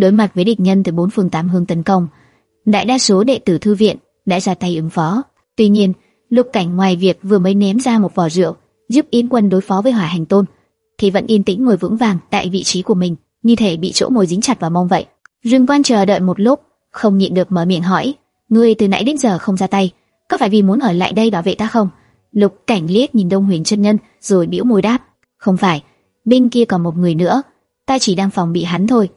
đối mặt với địch nhân từ bốn phương tám hướng tấn công. Đại đa số đệ tử thư viện đã ra tay ứng phó. Tuy nhiên, Lục Cảnh ngoài việc vừa mới ném ra một vỏ rượu giúp Yến Quân đối phó với Hỏa Hành Tôn, thì vẫn yên tĩnh ngồi vững vàng tại vị trí của mình, như thể bị chỗ ngồi dính chặt vào mông vậy. Dương Quan chờ đợi một lúc, không nhịn được mở miệng hỏi: "Ngươi từ nãy đến giờ không ra tay, có phải vì muốn ở lại đây bảo vệ ta không?" Lục Cảnh liếc nhìn Đông Huyền chân nhân, rồi bĩu môi đáp: "Không phải, bên kia còn một người nữa, ta chỉ đang phòng bị hắn thôi."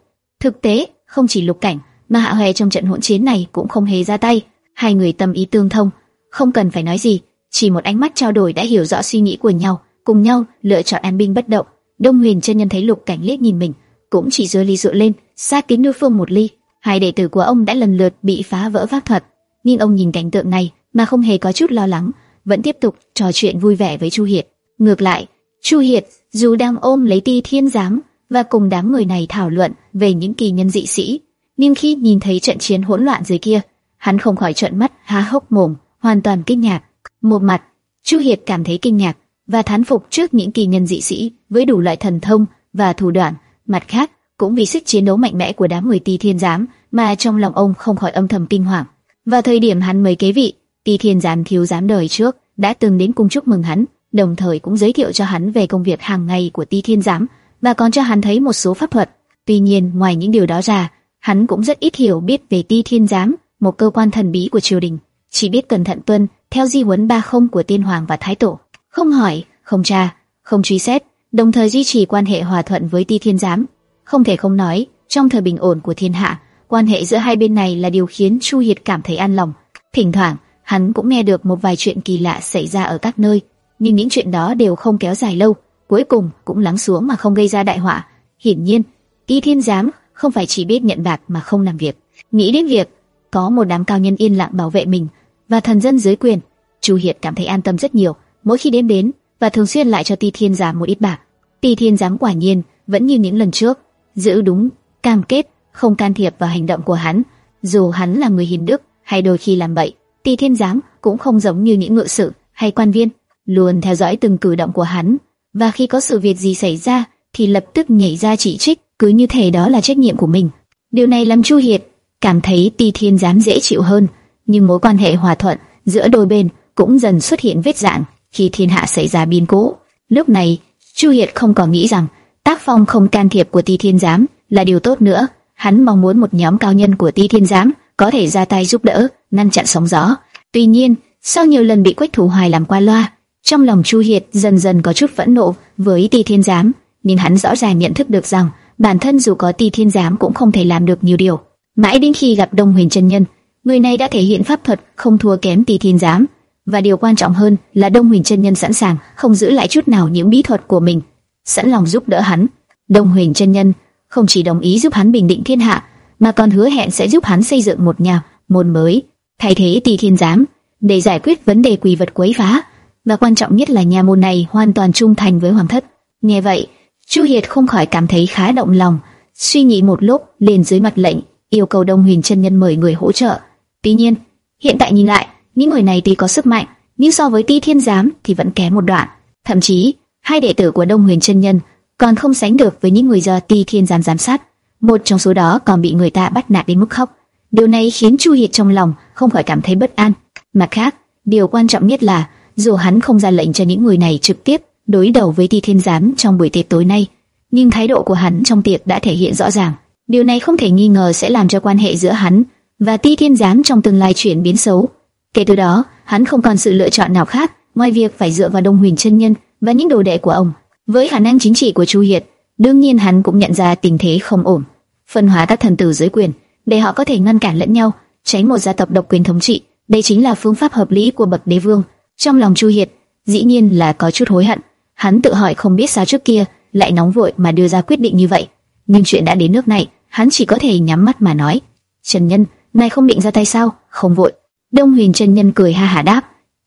Thực tế, không chỉ Lục Cảnh, mà Hạ Hoè trong trận hỗn chiến này cũng không hề ra tay, hai người tâm ý tương thông, không cần phải nói gì, chỉ một ánh mắt trao đổi đã hiểu rõ suy nghĩ của nhau, cùng nhau lựa chọn an binh bất động. Đông Huyền chân nhân thấy Lục Cảnh liếc nhìn mình, cũng chỉ giơ ly rượu lên, xa kính đối phương một ly. Hai đệ tử của ông đã lần lượt bị phá vỡ pháp thuật, nhưng ông nhìn cảnh tượng này mà không hề có chút lo lắng, vẫn tiếp tục trò chuyện vui vẻ với Chu Hiệt. Ngược lại, Chu Hiệt dù đang ôm lấy Ti Thiên Giám và cùng đám người này thảo luận về những kỳ nhân dị sĩ, nhưng khi nhìn thấy trận chiến hỗn loạn dưới kia, hắn không khỏi trợn mắt há hốc mồm, hoàn toàn kinh ngạc. Một mặt, Chu Hiệt cảm thấy kinh ngạc và thán phục trước những kỳ nhân dị sĩ với đủ loại thần thông và thủ đoạn, mặt khác cũng vì sức chiến đấu mạnh mẽ của đám người Ti Thiên Giám mà trong lòng ông không khỏi âm thầm kinh hoàng. Vào thời điểm hắn mới kế vị, Ti Thiên Giám thiếu giám đời trước đã từng đến cung chúc mừng hắn, đồng thời cũng giới thiệu cho hắn về công việc hàng ngày của Ti Thiên Giám và còn cho hắn thấy một số pháp thuật. Tuy nhiên, ngoài những điều đó ra, hắn cũng rất ít hiểu biết về Ti Thiên Giám, một cơ quan thần bí của triều đình, chỉ biết cẩn thận tuân theo di huấn ba không của tiên hoàng và thái tổ, không hỏi, không tra, không truy xét, đồng thời duy trì quan hệ hòa thuận với Ti Thiên Giám. Không thể không nói, trong thời bình ổn của thiên hạ, quan hệ giữa hai bên này là điều khiến Chu Hiệt cảm thấy an lòng. Thỉnh thoảng, hắn cũng nghe được một vài chuyện kỳ lạ xảy ra ở các nơi, nhưng những chuyện đó đều không kéo dài lâu, cuối cùng cũng lắng xuống mà không gây ra đại họa. Hiển nhiên, Ti Thiên Giám không phải chỉ biết nhận bạc mà không làm việc. Nghĩ đến việc có một đám cao nhân yên lặng bảo vệ mình và thần dân dưới quyền, Chu Hiệt cảm thấy an tâm rất nhiều. Mỗi khi đêm đến và thường xuyên lại cho Ti Thiên Giám một ít bạc. Ti Thiên Giám quả nhiên vẫn như những lần trước, giữ đúng cam kết không can thiệp vào hành động của hắn, dù hắn là người hiền đức hay đôi khi làm bậy. Ti Thiên Giám cũng không giống như những ngự sự hay quan viên, luôn theo dõi từng cử động của hắn, và khi có sự việc gì xảy ra thì lập tức nhảy ra chỉ trích, cứ như thể đó là trách nhiệm của mình. Điều này làm Chu Hiệt cảm thấy Ti Thiên Giám dễ chịu hơn, nhưng mối quan hệ hòa thuận giữa đôi bên cũng dần xuất hiện vết rạn khi thiên hạ xảy ra biến cố. Lúc này, Chu Hiệt không còn nghĩ rằng tác phong không can thiệp của Ti Thiên Giám là điều tốt nữa. Hắn mong muốn một nhóm cao nhân của Ti Thiên Giám có thể ra tay giúp đỡ, ngăn chặn sóng gió. Tuy nhiên, sau nhiều lần bị Quách Thủ Hoài làm qua loa, trong lòng Chu Hiệt dần dần có chút phẫn nộ với Ti Thiên Giám, nhưng hắn rõ ràng nhận thức được rằng bản thân dù có Ti Thiên Giám cũng không thể làm được nhiều điều. Mãi đến khi gặp Đông Huyền chân nhân, người này đã thể hiện pháp thuật không thua kém Ti Thiên Giám, và điều quan trọng hơn là Đông Huyền chân nhân sẵn sàng không giữ lại chút nào những bí thuật của mình, sẵn lòng giúp đỡ hắn. Đông Huyền chân nhân không chỉ đồng ý giúp hắn bình định thiên hạ, mà còn hứa hẹn sẽ giúp hắn xây dựng một nhà môn mới thay thế Tỳ Thiên Giám để giải quyết vấn đề quỷ vật quấy phá, và quan trọng nhất là nhà môn này hoàn toàn trung thành với hoàng thất. Nghe vậy, Chu Hiệt không khỏi cảm thấy khá động lòng, suy nghĩ một lúc liền dưới mặt lệnh yêu cầu Đông Huyền chân nhân mời người hỗ trợ. Tuy nhiên, hiện tại nhìn lại, những người này tuy có sức mạnh, nhưng so với Ti Thiên Giám thì vẫn kém một đoạn. Thậm chí, hai đệ tử của Đông Huyền chân nhân còn không sánh được với những người do Ti Thiên Giám giám sát. Một trong số đó còn bị người ta bắt nạt đến mức khóc. Điều này khiến Chu Hiệt trong lòng không khỏi cảm thấy bất an. Mặt khác, điều quan trọng nhất là dù hắn không ra lệnh cho những người này trực tiếp đối đầu với Ti Thiên Giám trong buổi tiệc tối nay, nhưng thái độ của hắn trong tiệc đã thể hiện rõ ràng. Điều này không thể nghi ngờ sẽ làm cho quan hệ giữa hắn và Ti Thiên Giám trong tương lai chuyển biến xấu. Kể từ đó, hắn không còn sự lựa chọn nào khác ngoài việc phải dựa vào Đông Huyền chân nhân và những đồ đệ của ông. Với khả năng chính trị của Chu Hiệt, đương nhiên hắn cũng nhận ra tình thế không ổn, phân hóa các thần tử dưới quyền để họ có thể ngăn cản lẫn nhau, tránh một gia tộc độc quyền thống trị. Đây chính là phương pháp hợp lý của bậc đế vương. Trong lòng Chu Hiệt, dĩ nhiên là có chút hối hận. Hắn tự hỏi không biết sao trước kia lại nóng vội mà đưa ra quyết định như vậy. Nhưng chuyện đã đến nước này, hắn chỉ có thể nhắm mắt mà nói: "Trần Nhân, nay không định ra tay sao? Không vội." Đông Huyền Trần nhân cười ha hả đáp: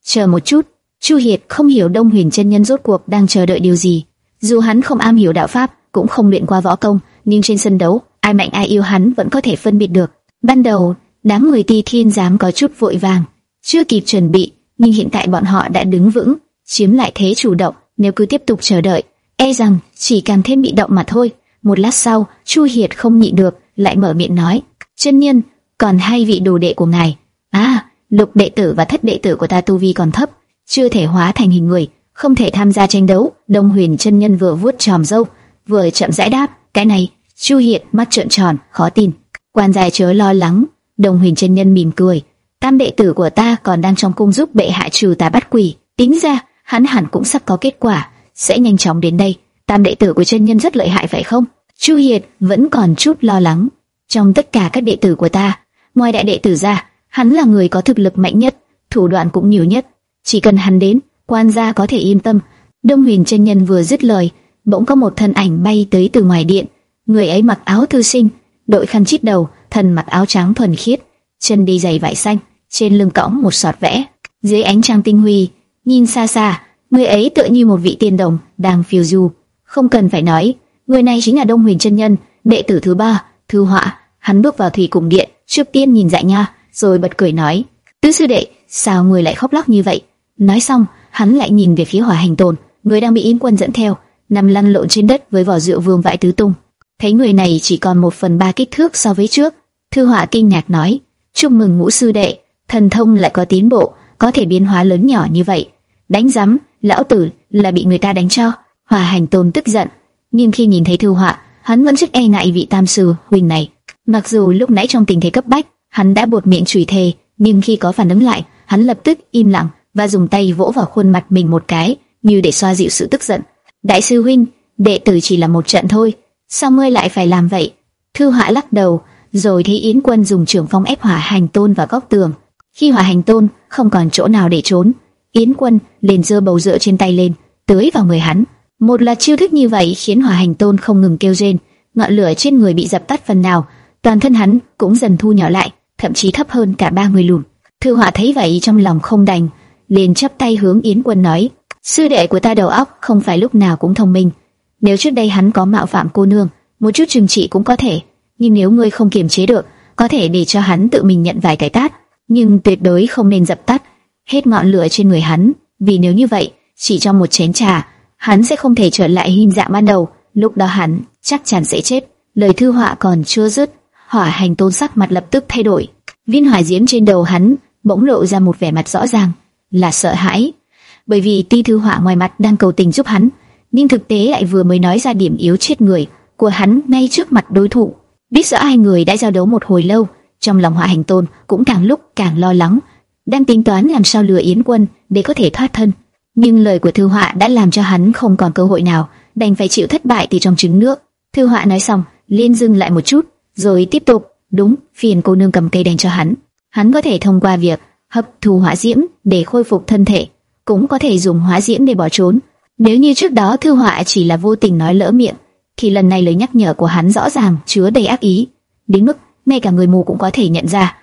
"Chờ một chút." Chu Hiệt không hiểu Đông Huyền Trần nhân rốt cuộc đang chờ đợi điều gì. Dù hắn không am hiểu đạo pháp, cũng không luyện qua võ công, nhưng trên sân đấu, ai mạnh ai yêu hắn vẫn có thể phân biệt được. Ban đầu, đám người Ti Thiên dám có chút vội vàng, chưa kịp chuẩn bị, nhưng hiện tại bọn họ đã đứng vững, chiếm lại thế chủ động. Nếu cứ tiếp tục chờ đợi, e rằng chỉ càng thêm bị động mà thôi. Một lát sau, Chu Hiệt không nhịn được, lại mở miệng nói: "Chân nhân, còn hai vị đồ đệ của ngài. À, lục đệ tử và thất đệ tử của ta tu vi còn thấp, chưa thể hóa thành hình người, không thể tham gia tranh đấu." Đông Huyền chân nhân vừa vuốt tròm râu, vừa chậm rãi đáp: "Cái này." Chu hiệt mắt trợn tròn, khó tin. Quan dài chớ lo lắng, Đông Huyền chân nhân mỉm cười, tam đệ tử của ta còn đang trong cung giúp bệ hạ trừ tà bắt quỷ, tính ra hắn hẳn cũng sắp có kết quả, sẽ nhanh chóng đến đây. Tam đệ tử của chân nhân rất lợi hại phải không? Chu Hiệt vẫn còn chút lo lắng. Trong tất cả các đệ tử của ta, ngoài đại đệ tử ra, hắn là người có thực lực mạnh nhất, thủ đoạn cũng nhiều nhất. Chỉ cần hắn đến, quan gia có thể yên tâm. Đông Huyền chân nhân vừa dứt lời, bỗng có một thân ảnh bay tới từ ngoài điện. Người ấy mặc áo thư sinh, đội khăn chít đầu, thân mặc áo trắng thuần khiết, chân đi giày vải xanh, trên lưng cõng một sọt vẽ. Dưới ánh trăng tinh huy, nhìn xa xa, người ấy tựa như một vị tiên đồng đang phiêu du. Không cần phải nói, người này chính là Đông Huyền chân nhân, đệ tử thứ ba, Thư Họa. Hắn bước vào thủy cùng điện, trước tiên nhìn dạy nha, rồi bật cười nói: "Tứ sư đệ, sao người lại khóc lóc như vậy?" Nói xong, hắn lại nhìn về phía Hỏa Hành Tồn, người đang bị Yến Quân dẫn theo, nằm lăn lộn trên đất với vỏ rượu vương vãi tứ tung. Thấy người này chỉ còn một phần ba kích thước so với trước, Thư Họa kinh ngạc nói: "Chúc mừng ngũ sư đệ, thần thông lại có tiến bộ, có thể biến hóa lớn nhỏ như vậy." Đánh rắm, lão tử là bị người ta đánh cho. Hòa Hành Tôn tức giận, nhưng khi nhìn thấy Thư Họa, hắn vẫn rất e ngại vị tam sư huynh này. Mặc dù lúc nãy trong tình thế cấp bách, hắn đã buột miệng chửi thề, nhưng khi có phản ứng lại, hắn lập tức im lặng và dùng tay vỗ vào khuôn mặt mình một cái, như để xoa dịu sự tức giận. Đại sư huynh, đệ tử chỉ là một trận thôi, sao ngươi lại phải làm vậy? Thư Họa lắc đầu, rồi thấy Yến Quân dùng trường phong ép Hỏa Hành Tôn vào góc tường. Khi Hỏa Hành Tôn không còn chỗ nào để trốn, Yến Quân liền giơ bầu rượu trên tay lên, tưới vào người hắn. Một là chiêu thức như vậy khiến Hỏa Hành Tôn không ngừng kêu rên, ngọn lửa trên người bị dập tắt phần nào, toàn thân hắn cũng dần thu nhỏ lại, thậm chí thấp hơn cả ba người lùn. Thư Họa thấy vậy trong lòng không đành, liền chắp tay hướng Yến Quân nói: "Sư đệ của ta đầu óc không phải lúc nào cũng thông minh. Nếu trước đây hắn có mạo phạm cô nương, một chút trừng trị cũng có thể, nhưng nếu ngươi không kiềm chế được, có thể để cho hắn tự mình nhận vài cái tát, nhưng tuyệt đối không nên dập tắt hết ngọn lửa trên người hắn, vì nếu như vậy, chỉ trong một chén trà, hắn sẽ không thể trở lại hình dạng ban đầu, lúc đó hắn chắc chắn sẽ chết. Lời thư họa còn chưa dứt, hỏa hành tôn sắc mặt lập tức thay đổi. Viên hỏa diễm trên đầu hắn bỗng lộ ra một vẻ mặt rõ ràng, là sợ hãi. Bởi vì ti thư họa ngoài mặt đang cầu tình giúp hắn, nhưng thực tế lại vừa mới nói ra điểm yếu chết người của hắn ngay trước mặt đối thủ. Biết rõ hai người đã giao đấu một hồi lâu, trong lòng hỏa hành tôn cũng càng lúc càng lo lắng, đang tính toán làm sao lừa Yến Quân để có thể thoát thân. Nhưng lời của Thư Họa đã làm cho hắn không còn cơ hội nào, đành phải chịu thất bại từ trong trứng nước. Thư Họa nói xong, liên dừng lại một chút, rồi tiếp tục. Đúng, phiền cô nương cầm cây đèn cho hắn. Hắn có thể thông qua việc hấp thu hỏa diễm để khôi phục thân thể, cũng có thể dùng hỏa diễm để bỏ trốn. Nếu như trước đó Thư Họa chỉ là vô tình nói lỡ miệng, thì lần này lời nhắc nhở của hắn rõ ràng chứa đầy ác ý, đến mức ngay cả người mù cũng có thể nhận ra.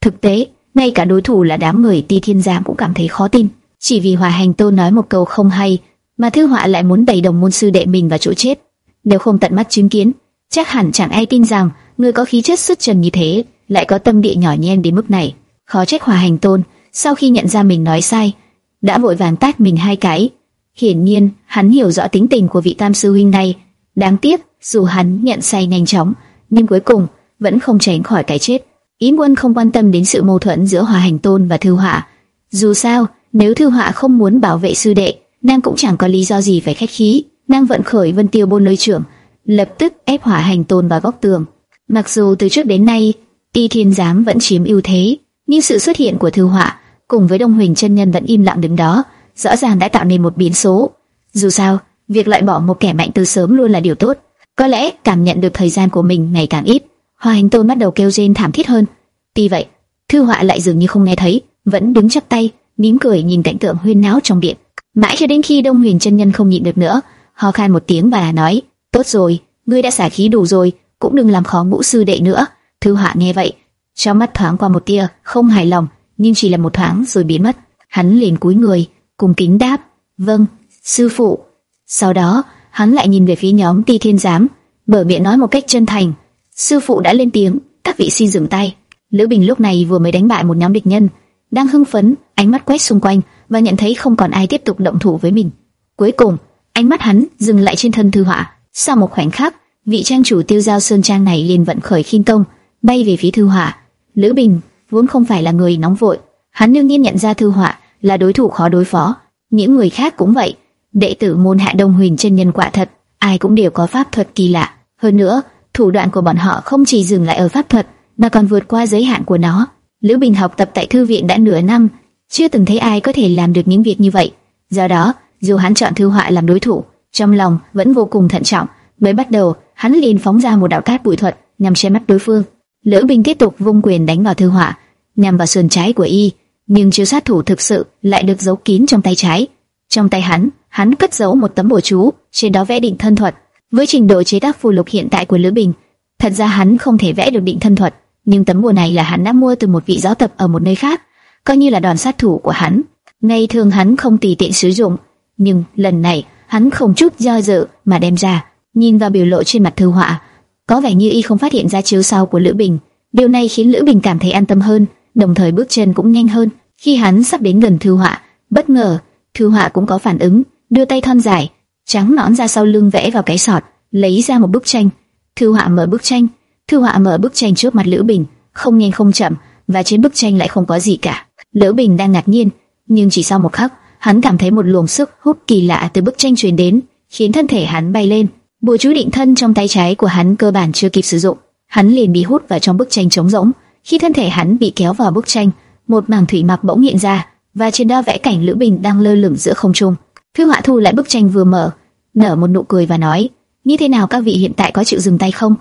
Thực tế, ngay cả đối thủ là đám người Ti Thiên Giám cũng cảm thấy khó tin. Chỉ vì Hòa Hành Tôn nói một câu không hay, mà Thư Họa lại muốn đẩy đồng môn sư đệ mình vào chỗ chết. Nếu không tận mắt chứng kiến, chắc hẳn chẳng ai tin rằng người có khí chất xuất trần như thế lại có tâm địa nhỏ nhen đến mức này. Khó trách Hòa Hành Tôn sau khi nhận ra mình nói sai, đã vội vàng tát mình hai cái. Hiển nhiên, hắn hiểu rõ tính tình của vị tam sư huynh này. Đáng tiếc, dù hắn nhận sai nhanh chóng, nhưng cuối cùng vẫn không tránh khỏi cái chết. Yến Quân không quan tâm đến sự mâu thuẫn giữa Hòa Hành Tôn và Thư Họa. Dù sao, nếu Thư Họa không muốn bảo vệ sư đệ, nàng cũng chẳng có lý do gì phải khách khí. Nàng vận khởi Vân Tiêu Bôn nơi trưởng, lập tức ép Hỏa Hành Tôn vào góc tường. Mặc dù từ trước đến nay, Y Thiên Giám vẫn chiếm ưu thế, nhưng sự xuất hiện của Thư Họa cùng với Đông Huỳnh chân nhân vẫn im lặng đứng đó, rõ ràng đã tạo nên một biến số. Dù sao, việc loại bỏ một kẻ mạnh từ sớm luôn là điều tốt. Có lẽ cảm nhận được thời gian của mình ngày càng ít, Hoa Hành Tôn bắt đầu kêu rên thảm thiết hơn. Tuy vậy, Thư Họa lại dường như không nghe thấy, vẫn đứng chắp tay, mỉm cười nhìn cảnh tượng huyên náo trong điện. Mãi cho đến khi Đông Huyền chân nhân không nhịn được nữa, ho khan một tiếng và nói: "Tốt rồi, ngươi đã xả khí đủ rồi, cũng đừng làm khó ngũ sư đệ nữa." Thư Họa nghe vậy, trong mắt thoáng qua một tia không hài lòng, nhưng chỉ là một thoáng rồi biến mất. Hắn liền cúi người, cùng kính đáp: "Vâng, sư phụ." Sau đó, hắn lại nhìn về phía nhóm Ti Thiên Giám, mở miệng nói một cách chân thành: Sư phụ đã lên tiếng, các vị xin dừng tay. Lữ Bình lúc này vừa mới đánh bại một nhóm địch nhân, đang hưng phấn, ánh mắt quét xung quanh và nhận thấy không còn ai tiếp tục động thủ với mình. Cuối cùng, ánh mắt hắn dừng lại trên thân Thư Họa. Sau một khoảnh khắc, vị trang chủ tiêu giao sơn trang này liền vận khởi khinh công, bay về phía Thư Họa. Lữ Bình vốn không phải là người nóng vội, hắn đương nhiên nhận ra Thư Họa là đối thủ khó đối phó. Những người khác cũng vậy, đệ tử môn hạ Đông Huyền chân nhân quả thật, ai cũng đều có pháp thuật kỳ lạ. Hơn nữa, thủ đoạn của bọn họ không chỉ dừng lại ở pháp thuật, mà còn vượt qua giới hạn của nó. Lữ Bình học tập tại thư viện đã nửa năm, chưa từng thấy ai có thể làm được những việc như vậy. Do đó, dù hắn chọn Thư Họa làm đối thủ, trong lòng vẫn vô cùng thận trọng. Mới bắt đầu, hắn liền phóng ra một đạo cát bụi thuật nhằm che mắt đối phương. Lữ Bình tiếp tục vung quyền đánh vào Thư Họa, nhằm vào sườn trái của y, nhưng chiêu sát thủ thực sự lại được giấu kín trong tay trái. Trong tay hắn, hắn cất giấu một tấm bùa chú, trên đó vẽ định thân thuật. Với trình độ chế tác phù lục hiện tại của Lữ Bình, thật ra hắn không thể vẽ được định thân thuật, nhưng tấm bùa này là hắn đã mua từ một vị giáo tập ở một nơi khác, coi như là đòn sát thủ của hắn. Ngày thường hắn không tùy tiện sử dụng, nhưng lần này hắn không chút do dự mà đem ra. Nhìn vào biểu lộ trên mặt Thư Họa, có vẻ như y không phát hiện ra chiếu sau của Lữ Bình. Điều này khiến Lữ Bình cảm thấy an tâm hơn, đồng thời bước chân cũng nhanh hơn. Khi hắn sắp đến gần Thư Họa, bất ngờ Thư Họa cũng có phản ứng, đưa tay thon dài, trắng nõn ra sau lưng vẽ vào cái sọt, lấy ra một bức tranh. Thư Họa mở bức tranh, Thư Họa mở bức tranh trước mặt Lữ Bình, không nhanh không chậm, và trên bức tranh lại không có gì cả. Lữ Bình đang ngạc nhiên, nhưng chỉ sau một khắc, hắn cảm thấy một luồng sức hút kỳ lạ từ bức tranh truyền đến, khiến thân thể hắn bay lên. Bùa chú định thân trong tay trái của hắn cơ bản chưa kịp sử dụng, hắn liền bị hút vào trong bức tranh trống rỗng. Khi thân thể hắn bị kéo vào bức tranh, một mảng thủy mặc bỗng hiện ra, và trên đó vẽ cảnh Lữ Bình đang lơ lửng giữa không trung. Thư Họa thu lại bức tranh vừa mở, nở một nụ cười và nói: "Như thế nào các vị hiện tại có chịu dừng tay không?"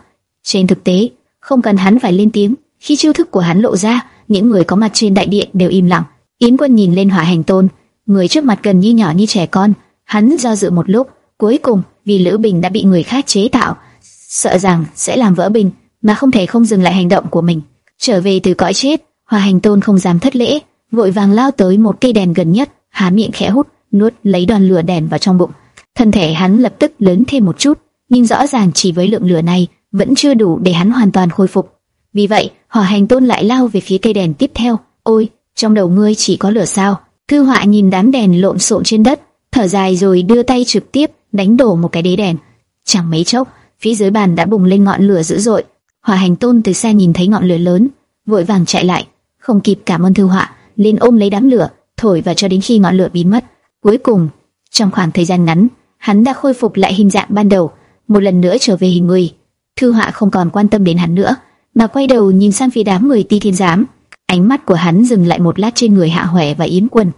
Trên thực tế, không cần hắn phải lên tiếng, khi chiêu thức của hắn lộ ra, những người có mặt trên đại điện đều im lặng. Yến Quân nhìn lên Hỏa Hành Tôn, người trước mặt gần như nhỏ như trẻ con, hắn do dự một lúc, cuối cùng vì Lữ Bình đã bị người khác chế tạo, sợ rằng sẽ làm vỡ bình, mà không thể không dừng lại hành động của mình. Trở về từ cõi chết, Hỏa Hành Tôn không dám thất lễ, vội vàng lao tới một cây đèn gần nhất, há miệng khẽ hút, nuốt lấy đoàn lửa đèn vào trong bụng. Thân thể hắn lập tức lớn thêm một chút, nhưng rõ ràng chỉ với lượng lửa này vẫn chưa đủ để hắn hoàn toàn khôi phục. Vì vậy, Hỏa Hành Tôn lại lao về phía cây đèn tiếp theo. Ôi, trong đầu ngươi chỉ có lửa sao? Thư Họa nhìn đám đèn lộn xộn trên đất, thở dài rồi đưa tay trực tiếp đánh đổ một cái đế đèn. Chẳng mấy chốc, phía dưới bàn đã bùng lên ngọn lửa dữ dội. Hỏa Hành Tôn từ xa nhìn thấy ngọn lửa lớn, vội vàng chạy lại, không kịp cảm ơn Thư Họa, liền ôm lấy đám lửa, thổi và cho đến khi ngọn lửa biến mất. Cuối cùng, trong khoảng thời gian ngắn, hắn đã khôi phục lại hình dạng ban đầu, một lần nữa trở về hình người. Thư Họa không còn quan tâm đến hắn nữa, mà quay đầu nhìn sang phía đám người Ti Thiên Giám. Ánh mắt của hắn dừng lại một lát trên người Hạ Hoè và Yến Quân,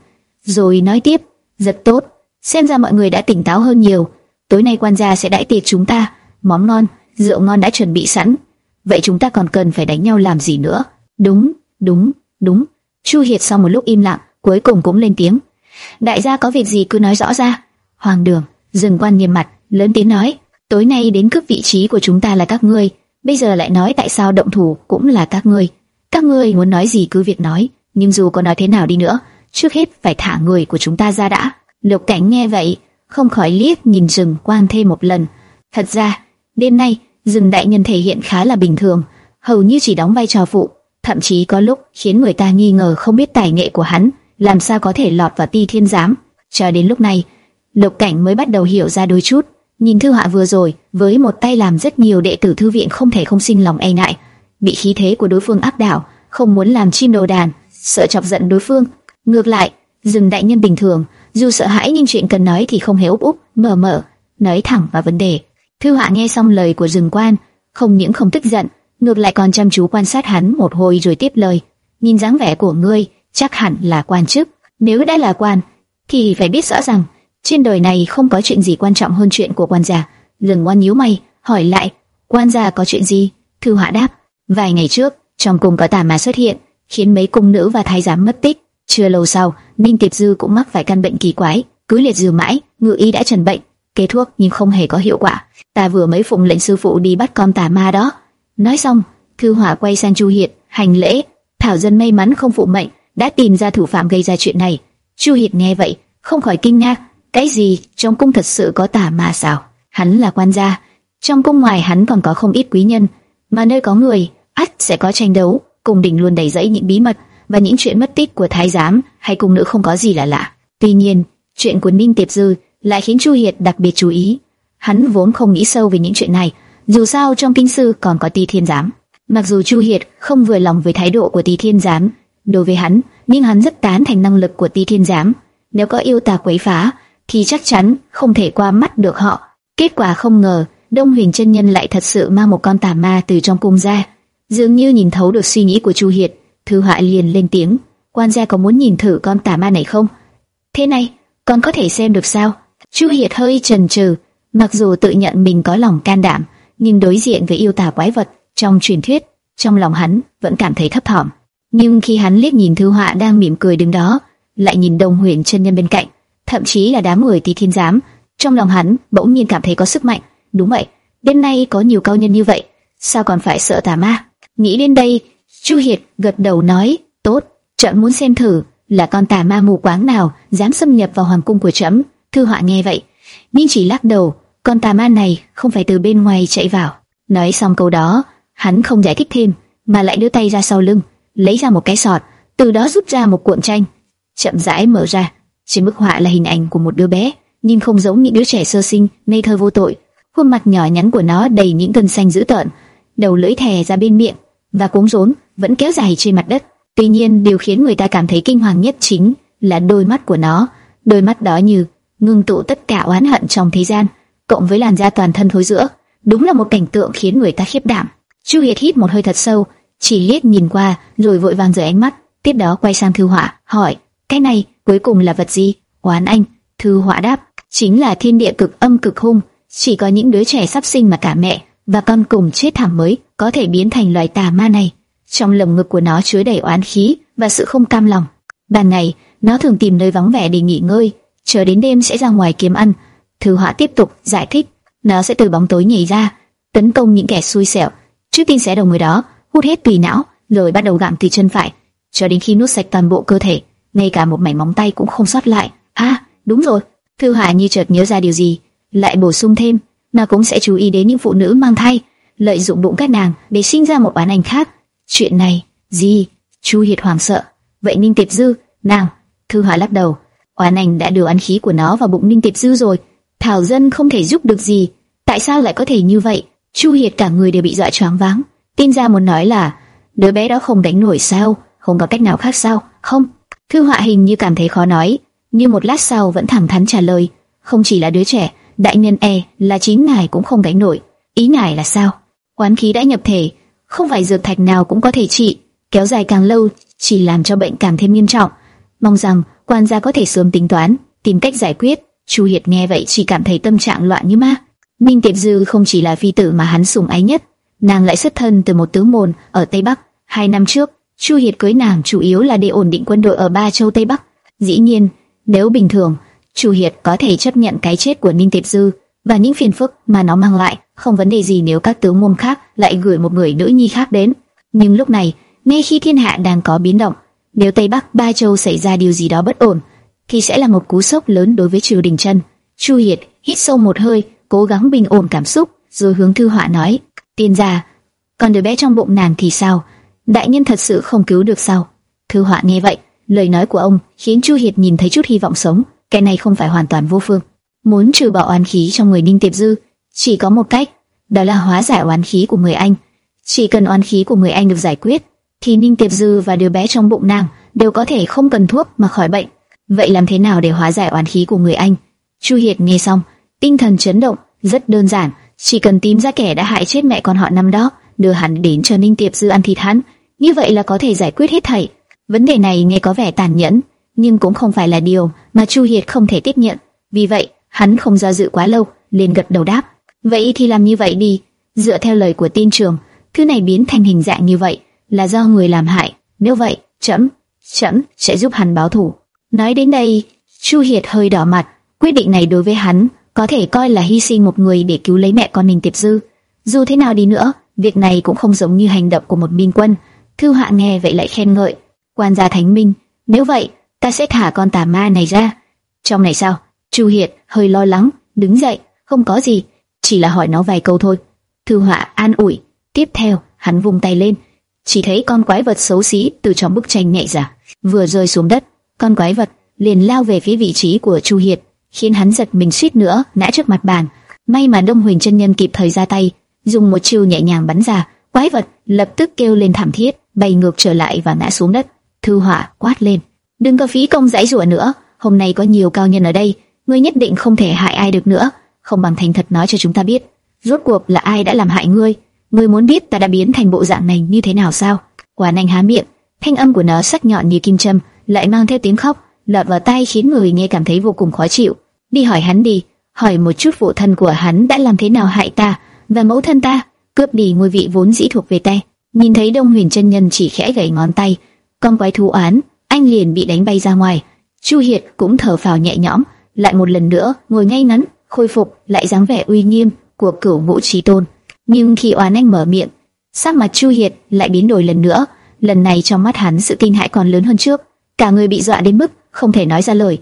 rồi nói tiếp: "Rất tốt, xem ra mọi người đã tỉnh táo hơn nhiều. Tối nay quan gia sẽ đãi tiệc chúng ta, món ngon, rượu ngon đã chuẩn bị sẵn. Vậy chúng ta còn cần phải đánh nhau làm gì nữa?" "Đúng, đúng, đúng." Chu Hiệt sau một lúc im lặng, cuối cùng cũng lên tiếng. Đại gia có việc gì cứ nói rõ ra. Hoàng đường, dừng quan nghiêm mặt, lớn tiếng nói. Tối nay đến cướp vị trí của chúng ta là các ngươi, bây giờ lại nói tại sao động thủ cũng là các ngươi. Các ngươi muốn nói gì cứ việc nói, nhưng dù có nói thế nào đi nữa, trước hết phải thả người của chúng ta ra đã. Lục cảnh nghe vậy, không khỏi liếc nhìn rừng quan thêm một lần. Thật ra, đêm nay, rừng đại nhân thể hiện khá là bình thường, hầu như chỉ đóng vai trò phụ, thậm chí có lúc khiến người ta nghi ngờ không biết tài nghệ của hắn, làm sao có thể lọt vào ti thiên giám. Cho đến lúc này, lục cảnh mới bắt đầu hiểu ra đôi chút. Nhìn thư họa vừa rồi, với một tay làm rất nhiều đệ tử thư viện không thể không sinh lòng e ngại, bị khí thế của đối phương áp đảo, không muốn làm chim đầu đàn, sợ chọc giận đối phương. Ngược lại, dừng đại nhân bình thường, dù sợ hãi nhưng chuyện cần nói thì không hề úp úp, mở mở, nói thẳng vào vấn đề. Thư họa nghe xong lời của rừng quan, không những không tức giận, ngược lại còn chăm chú quan sát hắn một hồi rồi tiếp lời. Nhìn dáng vẻ của ngươi, chắc hẳn là quan chức. Nếu đã là quan, thì phải biết rõ rằng trên đời này không có chuyện gì quan trọng hơn chuyện của quan gia. Rừng quan nhíu mày, hỏi lại, quan gia có chuyện gì? Thư họa đáp, vài ngày trước, trong cung có tà ma xuất hiện, khiến mấy cung nữ và thái giám mất tích. Chưa lâu sau, Ninh Tiệp Dư cũng mắc phải căn bệnh kỳ quái, cứ liệt dư mãi, ngự y đã trần bệnh, kê thuốc nhưng không hề có hiệu quả. Ta vừa mới phụng lệnh sư phụ đi bắt con tà ma đó. Nói xong, Thư Hỏa quay sang Chu Hiệt, hành lễ. Thảo dân may mắn không phụ mệnh, đã tìm ra thủ phạm gây ra chuyện này. Chu Hiệt nghe vậy, không khỏi kinh ngạc. Cái gì? Trong cung thật sự có tà ma sao? Hắn là quan gia, trong cung ngoài hắn còn có không ít quý nhân, mà nơi có người, ắt sẽ có tranh đấu. Cung đình luôn đầy rẫy những bí mật và những chuyện mất tích của thái giám hay cung nữ không có gì là lạ. Tuy nhiên, chuyện của Ninh Tiệp Dư lại khiến Chu Hiệt đặc biệt chú ý. Hắn vốn không nghĩ sâu về những chuyện này, Dù sao trong kinh sư còn có Ti Thiên Giám. Mặc dù Chu Hiệt không vừa lòng với thái độ của Ti Thiên Giám đối với hắn, nhưng hắn rất tán thành năng lực của Ti Thiên Giám. Nếu có yêu tà quấy phá, thì chắc chắn không thể qua mắt được họ. Kết quả không ngờ, Đông Huyền chân nhân lại thật sự mang một con tà ma từ trong cung ra, dường như nhìn thấu được suy nghĩ của Chu Hiệt. Thư Họa liền lên tiếng, quan gia có muốn nhìn thử con tà ma này không? Thế này, con có thể xem được sao? Chu Hiệt hơi chần chừ, mặc dù tự nhận mình có lòng can đảm, nhưng đối diện với yêu tà quái vật trong truyền thuyết, trong lòng hắn vẫn cảm thấy thấp thỏm. Nhưng khi hắn liếc nhìn Thư Họa đang mỉm cười đứng đó, lại nhìn Đông Huyền chân nhân bên cạnh, thậm chí là đám người Tí Thiên giám, trong lòng hắn bỗng nhiên cảm thấy có sức mạnh. Đúng vậy, đêm nay có nhiều cao nhân như vậy, sao còn phải sợ tà ma? Nghĩ đến đây, Chu Hiệt gật đầu nói, tốt, trẫm muốn xem thử là con tà ma mù quáng nào dám xâm nhập vào hoàng cung của trẫm. Thư họa nghe vậy, nhưng chỉ lắc đầu, con tà ma này không phải từ bên ngoài chạy vào. Nói xong câu đó, hắn không giải thích thêm, mà lại đưa tay ra sau lưng, lấy ra một cái sọt, từ đó rút ra một cuộn tranh, chậm rãi mở ra. Trên bức họa là hình ảnh của một đứa bé, nhưng không giống những đứa trẻ sơ sinh, ngây thơ vô tội. Khuôn mặt nhỏ nhắn của nó đầy những cơn xanh dữ tợn, đầu lưỡi thè ra bên miệng và cuống rốn vẫn kéo dài trên mặt đất. Tuy nhiên, điều khiến người ta cảm thấy kinh hoàng nhất chính là đôi mắt của nó. Đôi mắt đó như ngưng tụ tất cả oán hận trong thế gian, cộng với làn da toàn thân thối rữa, đúng là một cảnh tượng khiến người ta khiếp đảm. Chu Hiệt hít một hơi thật sâu, chỉ liếc nhìn qua, rồi vội vàng rời ánh mắt, tiếp đó quay sang Thư Họa, hỏi: "Cái này cuối cùng là vật gì?" Oán anh, Thư Họa đáp: "Chính là thiên địa cực âm cực hung, chỉ có những đứa trẻ sắp sinh mà cả mẹ và con cùng chết thảm mới có thể biến thành loài tà ma này." Trong lồng ngực của nó chứa đầy oán khí và sự không cam lòng. Ban ngày, nó thường tìm nơi vắng vẻ để nghỉ ngơi, chờ đến đêm sẽ ra ngoài kiếm ăn. Thư Họa tiếp tục giải thích, nó sẽ từ bóng tối nhảy ra, tấn công những kẻ xui xẻo. Trước tiên sẽ đầu người đó, hút hết tùy não, rồi bắt đầu gặm thịt chân phải, cho đến khi nuốt sạch toàn bộ cơ thể, ngay cả một mảnh móng tay cũng không sót lại. À, đúng rồi. Thư hải như chợt nhớ ra điều gì, lại bổ sung thêm, nó cũng sẽ chú ý đến những phụ nữ mang thai, lợi dụng bụng các nàng để sinh ra một bán ảnh khác. Chuyện này, gì? Chu Hiệt hoảng sợ. Vậy Ninh Tiệp Dư, nàng, Thư hải lắc đầu. Oán ảnh đã đưa ăn khí của nó vào bụng Ninh Tiệp Dư rồi. Thảo dân không thể giúp được gì. Tại sao lại có thể như vậy? Chu Hiệt cả người đều bị dọa choáng váng. Tin ra muốn nói là đứa bé đó không đánh nổi sao? Không có cách nào khác sao? Không. Thư Họa hình như cảm thấy khó nói, nhưng một lát sau vẫn thẳng thắn trả lời. Không chỉ là đứa trẻ, đại nhân e là chính ngài cũng không đánh nổi. Ý ngài là sao? quán khí đã nhập thể, không phải dược thạch nào cũng có thể trị, kéo dài càng lâu chỉ làm cho bệnh càng thêm nghiêm trọng. Mong rằng quan gia có thể sớm tính toán, tìm cách giải quyết. Chu Hiệt nghe vậy chỉ cảm thấy tâm trạng loạn như ma. minh Tiệp Dư không chỉ là phi tử mà hắn sủng ái nhất, nàng lại xuất thân từ một tướng môn ở Tây Bắc. Hai năm trước, Chu Hiệt cưới nàng chủ yếu là để ổn định quân đội ở ba châu Tây Bắc. Dĩ nhiên, nếu bình thường, Chu Hiệt có thể chấp nhận cái chết của Ninh Tiệp Dư và những phiền phức mà nó mang lại, không vấn đề gì nếu các tướng môn khác lại gửi một người nữ nhi khác đến. Nhưng lúc này, ngay khi thiên hạ đang có biến động, nếu Tây Bắc Ba Châu xảy ra điều gì đó bất ổn, thì sẽ là một cú sốc lớn đối với triều đình chân. Chu Hiệt hít sâu một hơi, cố gắng bình ổn cảm xúc, rồi hướng Thư Họa nói: tin ra. còn đứa bé trong bụng nàng thì sao? Đại nhân thật sự không cứu được sao?" Thư Họa nghe vậy, lời nói của ông khiến Chu Hiệt nhìn thấy chút hy vọng sống. Cái này không phải hoàn toàn vô phương. Muốn trừ bỏ oán khí trong người Ninh Tiệp Dư, chỉ có một cách, đó là hóa giải oán khí của người anh. Chỉ cần oán khí của người anh được giải quyết, thì Ninh Tiệp Dư và đứa bé trong bụng nàng đều có thể không cần thuốc mà khỏi bệnh. Vậy làm thế nào để hóa giải oán khí của người anh? Chu Hiệt nghe xong, tinh thần chấn động, rất đơn giản, chỉ cần tìm ra kẻ đã hại chết mẹ con họ năm đó, đưa hắn đến cho Ninh Tiệp Dư ăn thịt hắn, như vậy là có thể giải quyết hết thảy. Vấn đề này nghe có vẻ tàn nhẫn, nhưng cũng không phải là điều mà Chu Hiệt không thể tiếp nhận. Vì vậy, hắn không do dự quá lâu, liền gật đầu đáp. Vậy thì làm như vậy đi. Dựa theo lời của tin trường, thứ này biến thành hình dạng như vậy là do người làm hại. Nếu vậy, chấm, chấm sẽ giúp hắn báo thù. Nói đến đây, Chu Hiệt hơi đỏ mặt. Quyết định này đối với hắn có thể coi là hy sinh một người để cứu lấy mẹ con mình Tiệp Dư. Dù thế nào đi nữa, việc này cũng không giống như hành động của một minh quân. Thư Hạ nghe vậy lại khen ngợi. Quan gia Thánh Minh, nếu vậy, ta sẽ thả con tà ma này ra. Trong này sao? Chu Hiệt hơi lo lắng, đứng dậy, không có gì, chỉ là hỏi nó vài câu thôi. Thư Họa an ủi. Tiếp theo, hắn vung tay lên, chỉ thấy con quái vật xấu xí từ trong bức tranh nhảy ra, vừa rơi xuống đất, con quái vật liền lao về phía vị trí của Chu Hiệt, khiến hắn giật mình suýt nữa ngã trước mặt bàn. May mà Đông Huỳnh chân nhân kịp thời ra tay, dùng một chiêu nhẹ nhàng bắn ra, quái vật lập tức kêu lên thảm thiết, bay ngược trở lại và ngã xuống đất. Thư hỏa quát lên, đừng có phí công giải rủa nữa, hôm nay có nhiều cao nhân ở đây, ngươi nhất định không thể hại ai được nữa, không bằng thành thật nói cho chúng ta biết, rốt cuộc là ai đã làm hại ngươi? Ngươi muốn biết ta đã biến thành bộ dạng này như thế nào sao? Quả nành há miệng, thanh âm của nó sắc nhọn như kim châm, lại mang theo tiếng khóc, lọt vào tai khiến người nghe cảm thấy vô cùng khó chịu. Đi hỏi hắn đi, hỏi một chút phụ thân của hắn đã làm thế nào hại ta và mẫu thân ta, cướp đi ngôi vị vốn dĩ thuộc về ta. Nhìn thấy Đông Huyền chân nhân chỉ khẽ gảy ngón tay, con quái thú án, anh liền bị đánh bay ra ngoài. Chu Hiệt cũng thở phào nhẹ nhõm, lại một lần nữa ngồi ngay ngắn, khôi phục lại dáng vẻ uy nghiêm của cửu ngũ trí tôn. Nhưng khi oán anh mở miệng, sắc mặt Chu Hiệt lại biến đổi lần nữa. Lần này trong mắt hắn sự kinh hãi còn lớn hơn trước, cả người bị dọa đến mức không thể nói ra lời.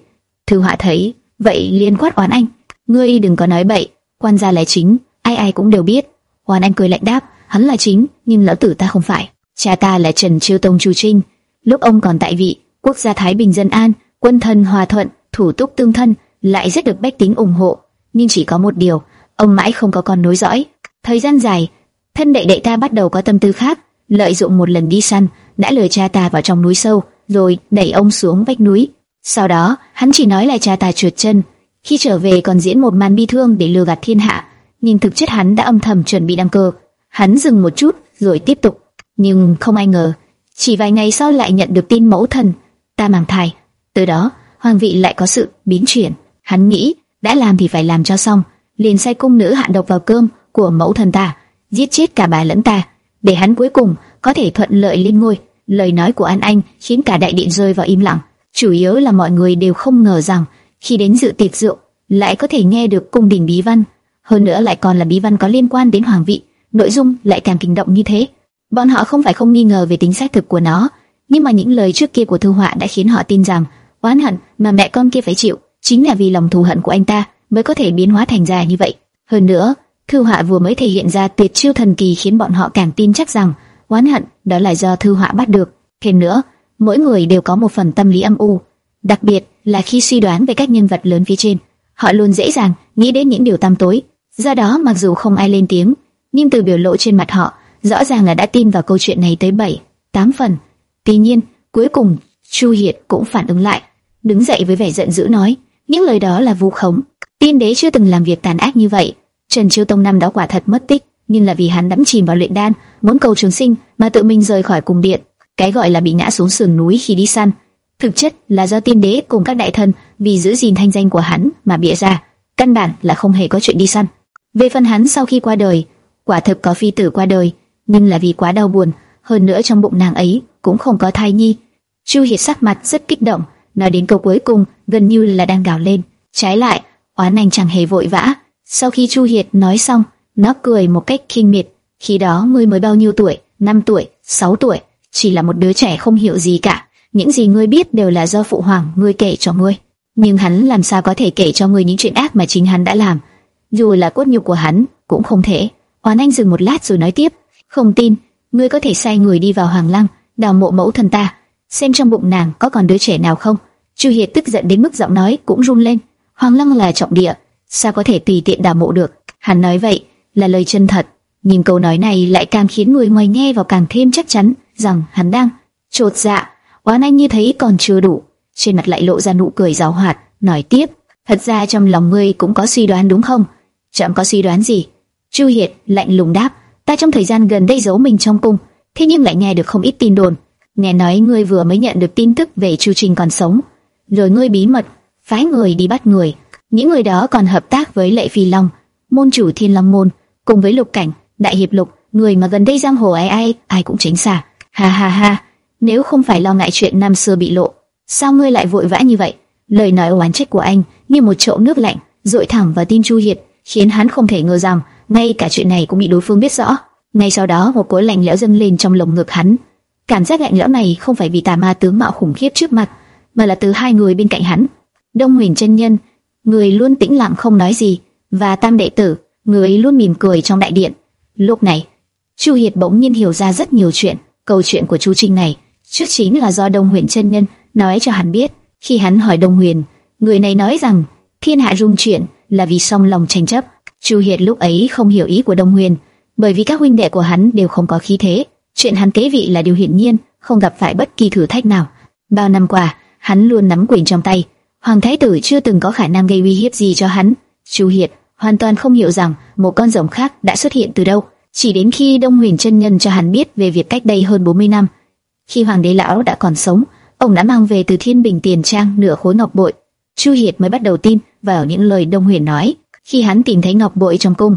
Thư Họa thấy vậy liền quát oán anh, ngươi đừng có nói bậy, quan gia là chính, ai ai cũng đều biết. Oán anh cười lạnh đáp, hắn là chính, nhưng lão tử ta không phải. Cha ta là Trần Chiêu Tông Chu Trinh, lúc ông còn tại vị, quốc gia Thái Bình dân an, quân thần hòa thuận, thủ túc tương thân, lại rất được bách tính ủng hộ. Nhưng chỉ có một điều, ông mãi không có con nối dõi. Thời gian dài, thân đệ đệ ta bắt đầu có tâm tư khác, lợi dụng một lần đi săn, đã lừa cha ta vào trong núi sâu, rồi đẩy ông xuống vách núi. Sau đó, hắn chỉ nói là cha ta trượt chân, khi trở về còn diễn một màn bi thương để lừa gạt thiên hạ, nhưng thực chất hắn đã âm thầm chuẩn bị đăng cơ. Hắn dừng một chút rồi tiếp tục, nhưng không ai ngờ, chỉ vài ngày sau lại nhận được tin mẫu thần ta mang thai. Từ đó, hoàng vị lại có sự biến chuyển. Hắn nghĩ, đã làm thì phải làm cho xong, liền sai cung nữ hạ độc vào cơm của mẫu thần ta, giết chết cả bà lẫn ta, để hắn cuối cùng có thể thuận lợi lên ngôi. Lời nói của An Anh khiến cả đại điện rơi vào im lặng. Chủ yếu là mọi người đều không ngờ rằng khi đến dự tiệc rượu lại có thể nghe được cung đình bí văn, hơn nữa lại còn là bí văn có liên quan đến hoàng vị, nội dung lại càng kinh động như thế. Bọn họ không phải không nghi ngờ về tính xác thực của nó, nhưng mà những lời trước kia của Thư Họa đã khiến họ tin rằng oán hận mà mẹ con kia phải chịu chính là vì lòng thù hận của anh ta mới có thể biến hóa thành ra như vậy. Hơn nữa, Thư Họa vừa mới thể hiện ra tuyệt chiêu thần kỳ khiến bọn họ càng tin chắc rằng oán hận đó là do Thư Họa bắt được. Thêm nữa, mỗi người đều có một phần tâm lý âm u, đặc biệt là khi suy đoán về các nhân vật lớn phía trên, họ luôn dễ dàng nghĩ đến những điều tăm tối. Do đó, mặc dù không ai lên tiếng, nhưng từ biểu lộ trên mặt họ, rõ ràng là đã tin vào câu chuyện này tới 7, 8 phần. Tuy nhiên, cuối cùng Chu Hiệt cũng phản ứng lại, đứng dậy với vẻ giận dữ nói, những lời đó là vu khống. Tiên đế chưa từng làm việc tàn ác như vậy. Trần Chiêu Tông năm đó quả thật mất tích, nhưng là vì hắn đắm chìm vào luyện đan, muốn cầu trường sinh mà tự mình rời khỏi cung điện. Cái gọi là bị ngã xuống sườn núi khi đi săn, thực chất là do tiên đế cùng các đại thần vì giữ gìn thanh danh của hắn mà bịa ra, căn bản là không hề có chuyện đi săn. Về phần hắn sau khi qua đời, quả thực có phi tử qua đời, nhưng là vì quá đau buồn, hơn nữa trong bụng nàng ấy cũng không có thai nhi. Chu Hiệt sắc mặt rất kích động, nói đến câu cuối cùng gần như là đang gào lên. Trái lại, Oán Anh chẳng hề vội vã. Sau khi Chu Hiệt nói xong, nó cười một cách khinh miệt. Khi đó ngươi mới bao nhiêu tuổi? 5 tuổi, 6 tuổi, chỉ là một đứa trẻ không hiểu gì cả. Những gì ngươi biết đều là do phụ hoàng ngươi kể cho ngươi. Nhưng hắn làm sao có thể kể cho ngươi những chuyện ác mà chính hắn đã làm? Dù là cốt nhục của hắn, cũng không thể. Oán Anh dừng một lát rồi nói tiếp, không tin, ngươi có thể sai người đi vào hoàng lăng, đào mộ mẫu thân ta, xem trong bụng nàng có còn đứa trẻ nào không. Chu Hiệt tức giận đến mức giọng nói cũng run lên. Hoàng lăng là trọng địa, sao có thể tùy tiện đào mộ được? Hắn nói vậy là lời chân thật, nhưng câu nói này lại càng khiến người ngoài nghe vào càng thêm chắc chắn rằng hắn đang trột dạ. Oán anh như thấy còn chưa đủ, trên mặt lại lộ ra nụ cười giảo hoạt, nói tiếp: thật ra trong lòng ngươi cũng có suy đoán đúng không? Chẳng có suy đoán gì. Chu Hiệt lạnh lùng đáp: ta trong thời gian gần đây giấu mình trong cung, thế nhưng lại nghe được không ít tin đồn. Nghe nói ngươi vừa mới nhận được tin tức về Chu Trình còn sống, rồi ngươi bí mật phái người đi bắt người. Những người đó còn hợp tác với Lệ Phi Long, môn chủ Thiên Long môn, cùng với Lục Cảnh, Đại hiệp Lục, người mà gần đây giang hồ ai ai ai cũng tránh xa. Ha ha ha, nếu không phải lo ngại chuyện năm xưa bị lộ, sao ngươi lại vội vã như vậy? Lời nói oán trách của anh như một chậu nước lạnh, dội thẳng vào tim Chu Hiệt, khiến hắn không thể ngờ rằng ngay cả chuyện này cũng bị đối phương biết rõ. Ngay sau đó một cỗ lạnh lẽo dâng lên trong lồng ngực hắn. Cảm giác lạnh lẽo này không phải vì tà ma tướng mạo khủng khiếp trước mặt, mà là từ hai người bên cạnh hắn. Đông Huyền chân nhân, người luôn tĩnh lặng không nói gì, và Tam đệ tử, người luôn mỉm cười trong đại điện. Lúc này, Chu Hiệt bỗng nhiên hiểu ra rất nhiều chuyện. Câu chuyện của Chu Trinh này, trước chính là do Đông Huyền chân nhân nói cho hắn biết. Khi hắn hỏi Đông Huyền, người này nói rằng thiên hạ rung chuyển là vì song lòng tranh chấp. Chu Hiệt lúc ấy không hiểu ý của Đông Huyền, bởi vì các huynh đệ của hắn đều không có khí thế. Chuyện hắn kế vị là điều hiển nhiên, không gặp phải bất kỳ thử thách nào. Bao năm qua, hắn luôn nắm quyền trong tay, hoàng thái tử chưa từng có khả năng gây uy hiếp gì cho hắn. Chu Hiệt hoàn toàn không hiểu rằng một con rồng khác đã xuất hiện từ đâu, chỉ đến khi Đông Huyền chân nhân cho hắn biết về việc cách đây hơn 40 năm, khi hoàng đế lão đã còn sống, ông đã mang về từ Thiên Bình tiền trang nửa khối ngọc bội. Chu Hiệt mới bắt đầu tin vào những lời Đông Huyền nói, khi hắn tìm thấy ngọc bội trong cung,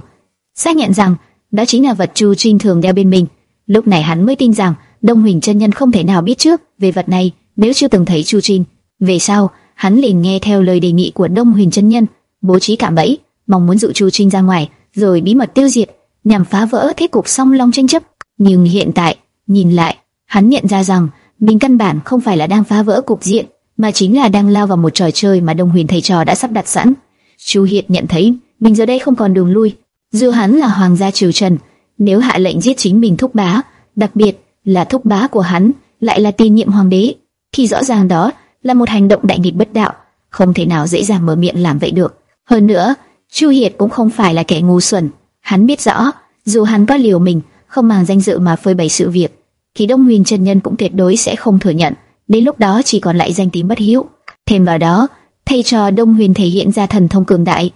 xác nhận rằng đó chính là vật Chu Trinh thường đeo bên mình. Lúc này hắn mới tin rằng Đông Huyền chân nhân không thể nào biết trước về vật này nếu chưa từng thấy Chu Trinh. Về sau, hắn liền nghe theo lời đề nghị của Đông Huyền chân nhân, bố trí cạm bẫy, mong muốn dụ Chu Trinh ra ngoài, rồi bí mật tiêu diệt, nhằm phá vỡ thế cục song long tranh chấp. Nhưng hiện tại, nhìn lại, hắn nhận ra rằng mình căn bản không phải là đang phá vỡ cục diện, mà chính là đang lao vào một trò chơi mà Đông Huyền thầy trò đã sắp đặt sẵn. Chu Hiệt nhận thấy mình giờ đây không còn đường lui. Dù hắn là hoàng gia triều trần, nếu hạ lệnh giết chính mình thúc bá, đặc biệt là thúc bá của hắn lại là tiền nhiệm hoàng đế, thì rõ ràng đó là một hành động đại nghịch bất đạo, không thể nào dễ dàng mở miệng làm vậy được. Hơn nữa, Chu Hiệt cũng không phải là kẻ ngu xuẩn, hắn biết rõ, dù hắn có liều mình, không màng danh dự mà phơi bày sự việc, thì Đông Huyền chân nhân cũng tuyệt đối sẽ không thừa nhận. Đến lúc đó chỉ còn lại danh tiếng bất hiếu. Thêm vào đó, thầy trò Đông Huyền thể hiện ra thần thông cường đại,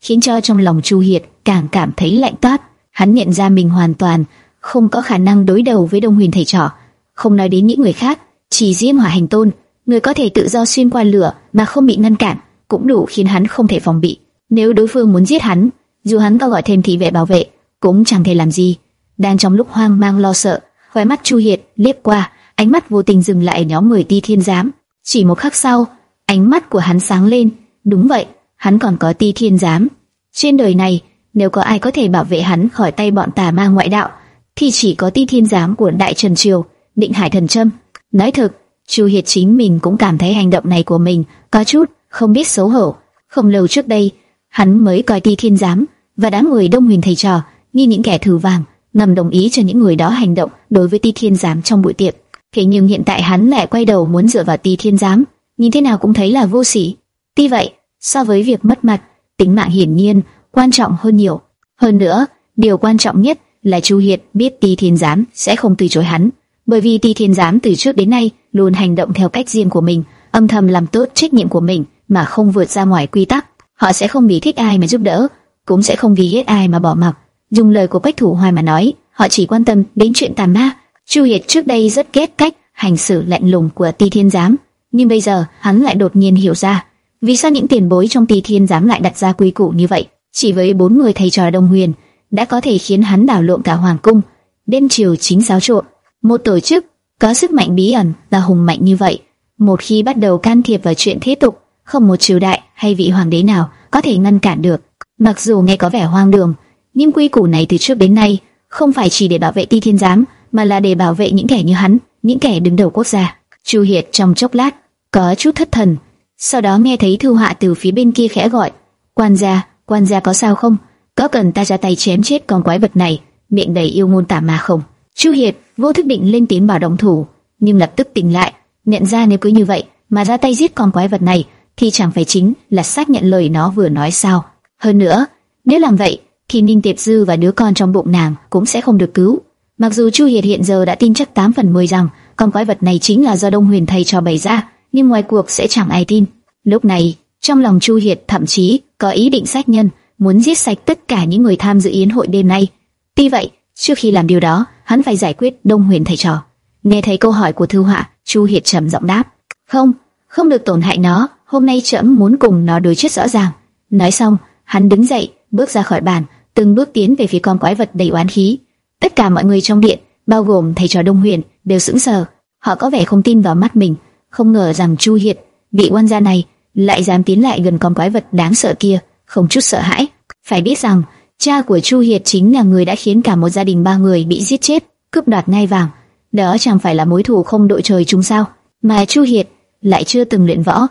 khiến cho trong lòng Chu Hiệt càng cảm thấy lạnh toát. Hắn nhận ra mình hoàn toàn không có khả năng đối đầu với Đông Huyền thầy trò, không nói đến những người khác, chỉ riêng Hỏa Hành Tôn, người có thể tự do xuyên qua lửa mà không bị ngăn cản, cũng đủ khiến hắn không thể phòng bị. Nếu đối phương muốn giết hắn, dù hắn có gọi thêm thị vệ bảo vệ, cũng chẳng thể làm gì. Đang trong lúc hoang mang lo sợ, khóe mắt Chu Hiệt liếc qua, ánh mắt vô tình dừng lại nhóm người Ti Thiên Giám. Chỉ một khắc sau, ánh mắt của hắn sáng lên. Đúng vậy, hắn còn có Ti Thiên Giám. Trên đời này, nếu có ai có thể bảo vệ hắn khỏi tay bọn tà ma ngoại đạo, thì chỉ có Ti Thiên Giám của Đại Trần Triều, Định Hải Thần Trâm. Nói thực, Chu Hiệt chính mình cũng cảm thấy hành động này của mình có chút không biết xấu hổ. Không lâu trước đây, hắn mới coi Ti Thiên Giám và đám người Đông Huyền thầy trò như những kẻ thử vàng, ngầm đồng ý cho những người đó hành động đối với Ti Thiên Giám trong buổi tiệc. Thế nhưng hiện tại hắn lại quay đầu muốn dựa vào Ti Thiên Giám, nhìn thế nào cũng thấy là vô sỉ. Tuy vậy, so với việc mất mặt, tính mạng hiển nhiên quan trọng hơn nhiều. Hơn nữa, điều quan trọng nhất là Chu Hiệt biết Ti Thiên Giám sẽ không từ chối hắn, bởi vì Ti Thiên Giám từ trước đến nay luôn hành động theo cách riêng của mình, âm thầm làm tốt trách nhiệm của mình mà không vượt ra ngoài quy tắc. Họ sẽ không bị thích ai mà giúp đỡ, cũng sẽ không vì ghét ai mà bỏ mặc. Dùng lời của Bách Thủ Hoài mà nói, họ chỉ quan tâm đến chuyện tà ma. Chu Hiệt trước đây rất ghét cách hành xử lạnh lùng của Ti Thiên Giám, nhưng bây giờ hắn lại đột nhiên hiểu ra, vì sao những tiền bối trong Ti Thiên Giám lại đặt ra quy củ như vậy. Chỉ với bốn người thầy trò Đông Huyền đã có thể khiến hắn đảo lộn cả hoàng cung, đêm chiều chính giáo trộn. Một tổ chức có sức mạnh bí ẩn và hùng mạnh như vậy, một khi bắt đầu can thiệp vào chuyện thế tục, không một triều đại hay vị hoàng đế nào có thể ngăn cản được. Mặc dù nghe có vẻ hoang đường, nhưng quy củ này từ trước đến nay không phải chỉ để bảo vệ Ti Thiên Giám, mà là để bảo vệ những kẻ như hắn, những kẻ đứng đầu quốc gia. Chu Hiệt trong chốc lát có chút thất thần, sau đó nghe thấy Thư Họa từ phía bên kia khẽ gọi: "Quan gia, quan gia có sao không? Có cần ta ra tay chém chết con quái vật này, miệng đầy yêu ngôn tả ma không?" Chu Hiệt vô thức định lên tiếng bảo động thủ, nhưng lập tức tỉnh lại, nhận ra nếu cứ như vậy mà ra tay giết con quái vật này, thì chẳng phải chính là xác nhận lời nó vừa nói sao? Hơn nữa, nếu làm vậy, thì Ninh Tiệp Dư và đứa con trong bụng nàng cũng sẽ không được cứu. Mặc dù Chu Hiệt hiện giờ đã tin chắc 8 phần 10 rằng con quái vật này chính là do Đông Huyền thầy cho bày ra, nhưng ngoài cuộc sẽ chẳng ai tin. Lúc này, trong lòng Chu Hiệt thậm chí có ý định sát nhân, muốn giết sạch tất cả những người tham dự yến hội đêm nay. Tuy vậy, trước khi làm điều đó, hắn phải giải quyết Đông Huyền thầy trò. Nghe thấy câu hỏi của Thư Họa, Chu Hiệt trầm giọng đáp: "Không, không được tổn hại nó. Hôm nay trẫm muốn cùng nó đối chất rõ ràng." Nói xong, hắn đứng dậy, bước ra khỏi bàn, từng bước tiến về phía con quái vật đầy oán khí. Tất cả mọi người trong điện, bao gồm thầy trò Đông Huyền, đều sững sờ. Họ có vẻ không tin vào mắt mình, không ngờ rằng Chu Hiệt, vị quan gia này, lại dám tiến lại gần con quái vật đáng sợ kia, không chút sợ hãi. Phải biết rằng, cha của Chu Hiệt chính là người đã khiến cả một gia đình ba người bị giết chết, cướp đoạt ngai vàng. Đó chẳng phải là mối thù không đội trời chung sao? Mà Chu Hiệt lại chưa từng luyện võ,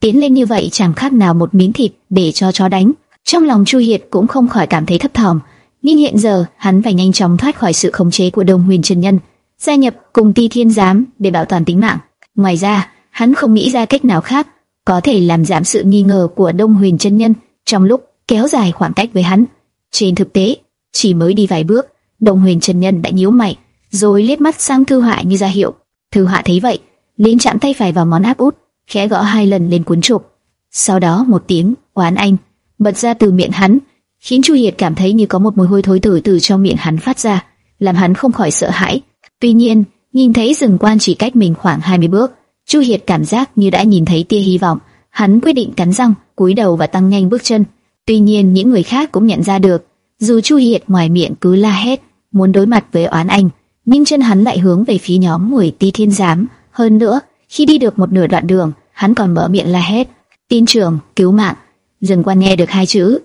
tiến lên như vậy chẳng khác nào một miếng thịt để cho chó đánh. Trong lòng Chu Hiệt cũng không khỏi cảm thấy thấp thỏm, nhưng hiện giờ hắn phải nhanh chóng thoát khỏi sự khống chế của Đông Huyền Trần Nhân, gia nhập cùng Ti Thiên Giám để bảo toàn tính mạng. Ngoài ra, hắn không nghĩ ra cách nào khác có thể làm giảm sự nghi ngờ của Đông Huyền Chân Nhân trong lúc kéo dài khoảng cách với hắn. Trên thực tế, chỉ mới đi vài bước, đông Huyền Trần Nhân đã nhíu mày, rồi liếc mắt sang Thư Họa như ra hiệu. Thư Họa thấy vậy, liền chạm tay phải vào món áp út, khẽ gõ hai lần lên cuốn trục. Sau đó một tiếng oán anh bật ra từ miệng hắn, khiến Chu Hiệt cảm thấy như có một mùi hôi thối từ từ trong miệng hắn phát ra, làm hắn không khỏi sợ hãi. Tuy nhiên, nhìn thấy rừng quan chỉ cách mình khoảng 20 bước, Chu Hiệt cảm giác như đã nhìn thấy tia hy vọng. Hắn quyết định cắn răng, cúi đầu và tăng nhanh bước chân. Tuy nhiên những người khác cũng nhận ra được, dù Chu Hiệt ngoài miệng cứ la hét, muốn đối mặt với oán anh, nhưng chân hắn lại hướng về phía nhóm người Ti Thiên Giám. Hơn nữa, khi đi được một nửa đoạn đường, hắn còn mở miệng la hét, tin trưởng, cứu mạng. Dừng quan nghe được hai chữ,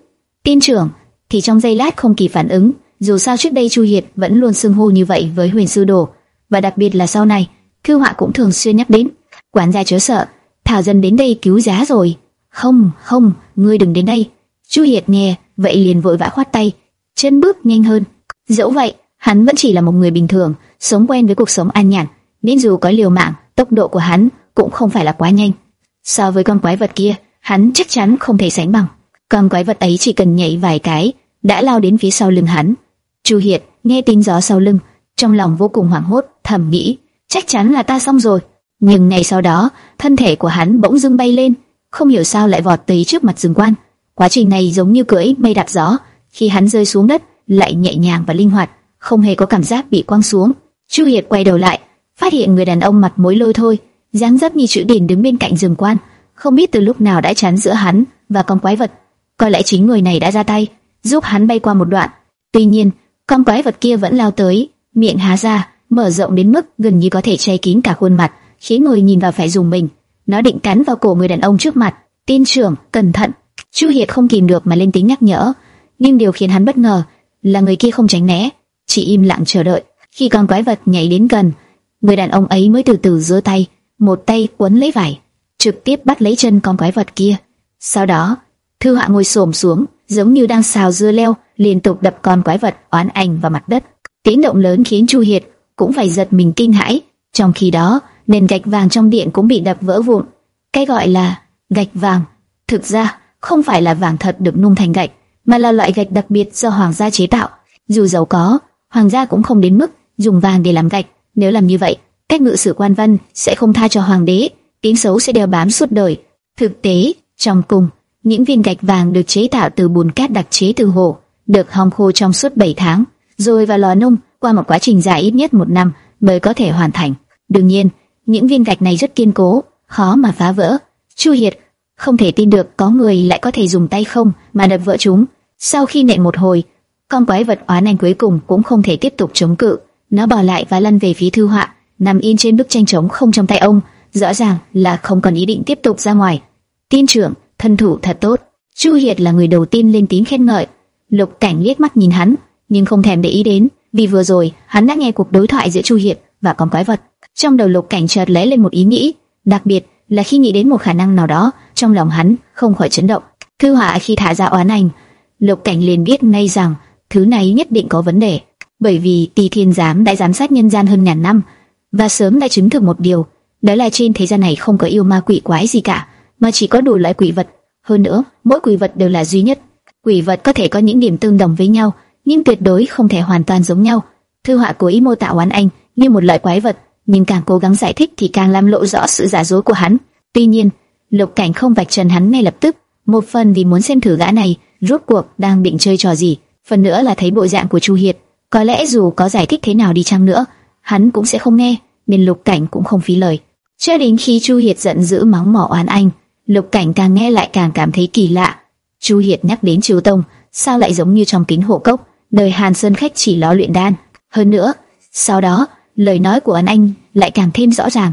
tin trưởng, thì trong giây lát không kịp phản ứng. Dù sao trước đây Chu Hiệt vẫn luôn xưng hô như vậy với Huyền Sư Đồ, và đặc biệt là sau này, Cư Họa cũng thường xuyên nhắc đến. Quản gia chớ sợ, Thảo dân đến đây cứu giá rồi. Không, không, ngươi đừng đến đây. Chu Hiệt nghe, vậy liền vội vã khoát tay, chân bước nhanh hơn. Dẫu vậy, hắn vẫn chỉ là một người bình thường, sống quen với cuộc sống an nhàn, nên dù có liều mạng, tốc độ của hắn cũng không phải là quá nhanh. So với con quái vật kia, hắn chắc chắn không thể sánh bằng. Con quái vật ấy chỉ cần nhảy vài cái, đã lao đến phía sau lưng hắn. Chu Hiệt nghe tin gió sau lưng, trong lòng vô cùng hoảng hốt, thầm nghĩ, chắc chắn là ta xong rồi. Nhưng ngày sau đó, thân thể của hắn bỗng dưng bay lên, không hiểu sao lại vọt tới trước mặt rừng quan. Quá trình này giống như cưỡi mây đạp gió, khi hắn rơi xuống đất, lại nhẹ nhàng và linh hoạt, không hề có cảm giác bị quăng xuống. Chu Hiệt quay đầu lại, phát hiện người đàn ông mặt mối lôi thôi, dáng dấp như chữ điển đứng bên cạnh rừng quan, không biết từ lúc nào đã chắn giữa hắn và con quái vật. Có lẽ chính người này đã ra tay, giúp hắn bay qua một đoạn. Tuy nhiên, con quái vật kia vẫn lao tới, miệng há ra, mở rộng đến mức gần như có thể che kín cả khuôn mặt, khiến người nhìn vào phải dùng mình. Nó định cắn vào cổ người đàn ông trước mặt. Tin trưởng, cẩn thận. Chu Hiệt không kìm được mà lên tiếng nhắc nhở, nhưng điều khiến hắn bất ngờ là người kia không tránh né, chỉ im lặng chờ đợi. Khi con quái vật nhảy đến gần, người đàn ông ấy mới từ từ giơ tay, một tay quấn lấy vải, trực tiếp bắt lấy chân con quái vật kia. Sau đó, Thư Họa ngồi xổm xuống, giống như đang xào dưa leo, liên tục đập con quái vật oán ảnh vào mặt đất. Tiếng động lớn khiến Chu Hiệt cũng phải giật mình kinh hãi. Trong khi đó, nền gạch vàng trong điện cũng bị đập vỡ vụn. Cái gọi là gạch vàng, thực ra không phải là vàng thật được nung thành gạch, mà là loại gạch đặc biệt do hoàng gia chế tạo. Dù giàu có, hoàng gia cũng không đến mức dùng vàng để làm gạch. Nếu làm như vậy, cách ngự sử quan văn sẽ không tha cho hoàng đế, tiếng xấu sẽ đeo bám suốt đời. Thực tế, trong cung, những viên gạch vàng được chế tạo từ bùn cát đặc chế từ hồ, được hong khô trong suốt 7 tháng, rồi vào lò nung qua một quá trình dài ít nhất một năm mới có thể hoàn thành. Đương nhiên, những viên gạch này rất kiên cố, khó mà phá vỡ. Chu Hiệt không thể tin được có người lại có thể dùng tay không mà đập vỡ chúng. Sau khi nện một hồi, con quái vật oán anh cuối cùng cũng không thể tiếp tục chống cự, nó bỏ lại và lăn về phía thư họa, nằm yên trên bức tranh trống không trong tay ông, rõ ràng là không còn ý định tiếp tục ra ngoài. Tin trưởng, thân thủ thật tốt. Chu Hiệt là người đầu tiên lên tiếng khen ngợi. Lục Cảnh liếc mắt nhìn hắn, nhưng không thèm để ý đến, vì vừa rồi hắn đã nghe cuộc đối thoại giữa Chu Hiệt và con quái vật. Trong đầu Lục Cảnh chợt lóe lên một ý nghĩ, đặc biệt là khi nghĩ đến một khả năng nào đó, trong lòng hắn không khỏi chấn động. Thư Họa khi thả ra oán ảnh, Lục Cảnh liền biết ngay rằng thứ này nhất định có vấn đề, bởi vì Tỳ Thiên Giám đã giám sát nhân gian hơn ngàn năm và sớm đã chứng thực một điều, đó là trên thế gian này không có yêu ma quỷ quái gì cả, mà chỉ có đủ loại quỷ vật. Hơn nữa, mỗi quỷ vật đều là duy nhất. Quỷ vật có thể có những điểm tương đồng với nhau, nhưng tuyệt đối không thể hoàn toàn giống nhau. Thư họa cố ý mô tả oán anh như một loại quái vật, nhưng càng cố gắng giải thích thì càng làm lộ rõ sự giả dối của hắn. Tuy nhiên, Lục Cảnh không vạch trần hắn ngay lập tức, một phần vì muốn xem thử gã này rốt cuộc đang định chơi trò gì, phần nữa là thấy bộ dạng của Chu Hiệt, có lẽ dù có giải thích thế nào đi chăng nữa, hắn cũng sẽ không nghe, nên Lục Cảnh cũng không phí lời. Cho đến khi Chu Hiệt giận dữ mắng mỏ oán anh, Lục Cảnh càng nghe lại càng cảm thấy kỳ lạ. Chu Hiệt nhắc đến Triều Tông, sao lại giống như trong kính hộ cốc, nơi Hàn Sơn khách chỉ lo luyện đan. Hơn nữa, sau đó, lời nói của anh anh lại càng thêm rõ ràng,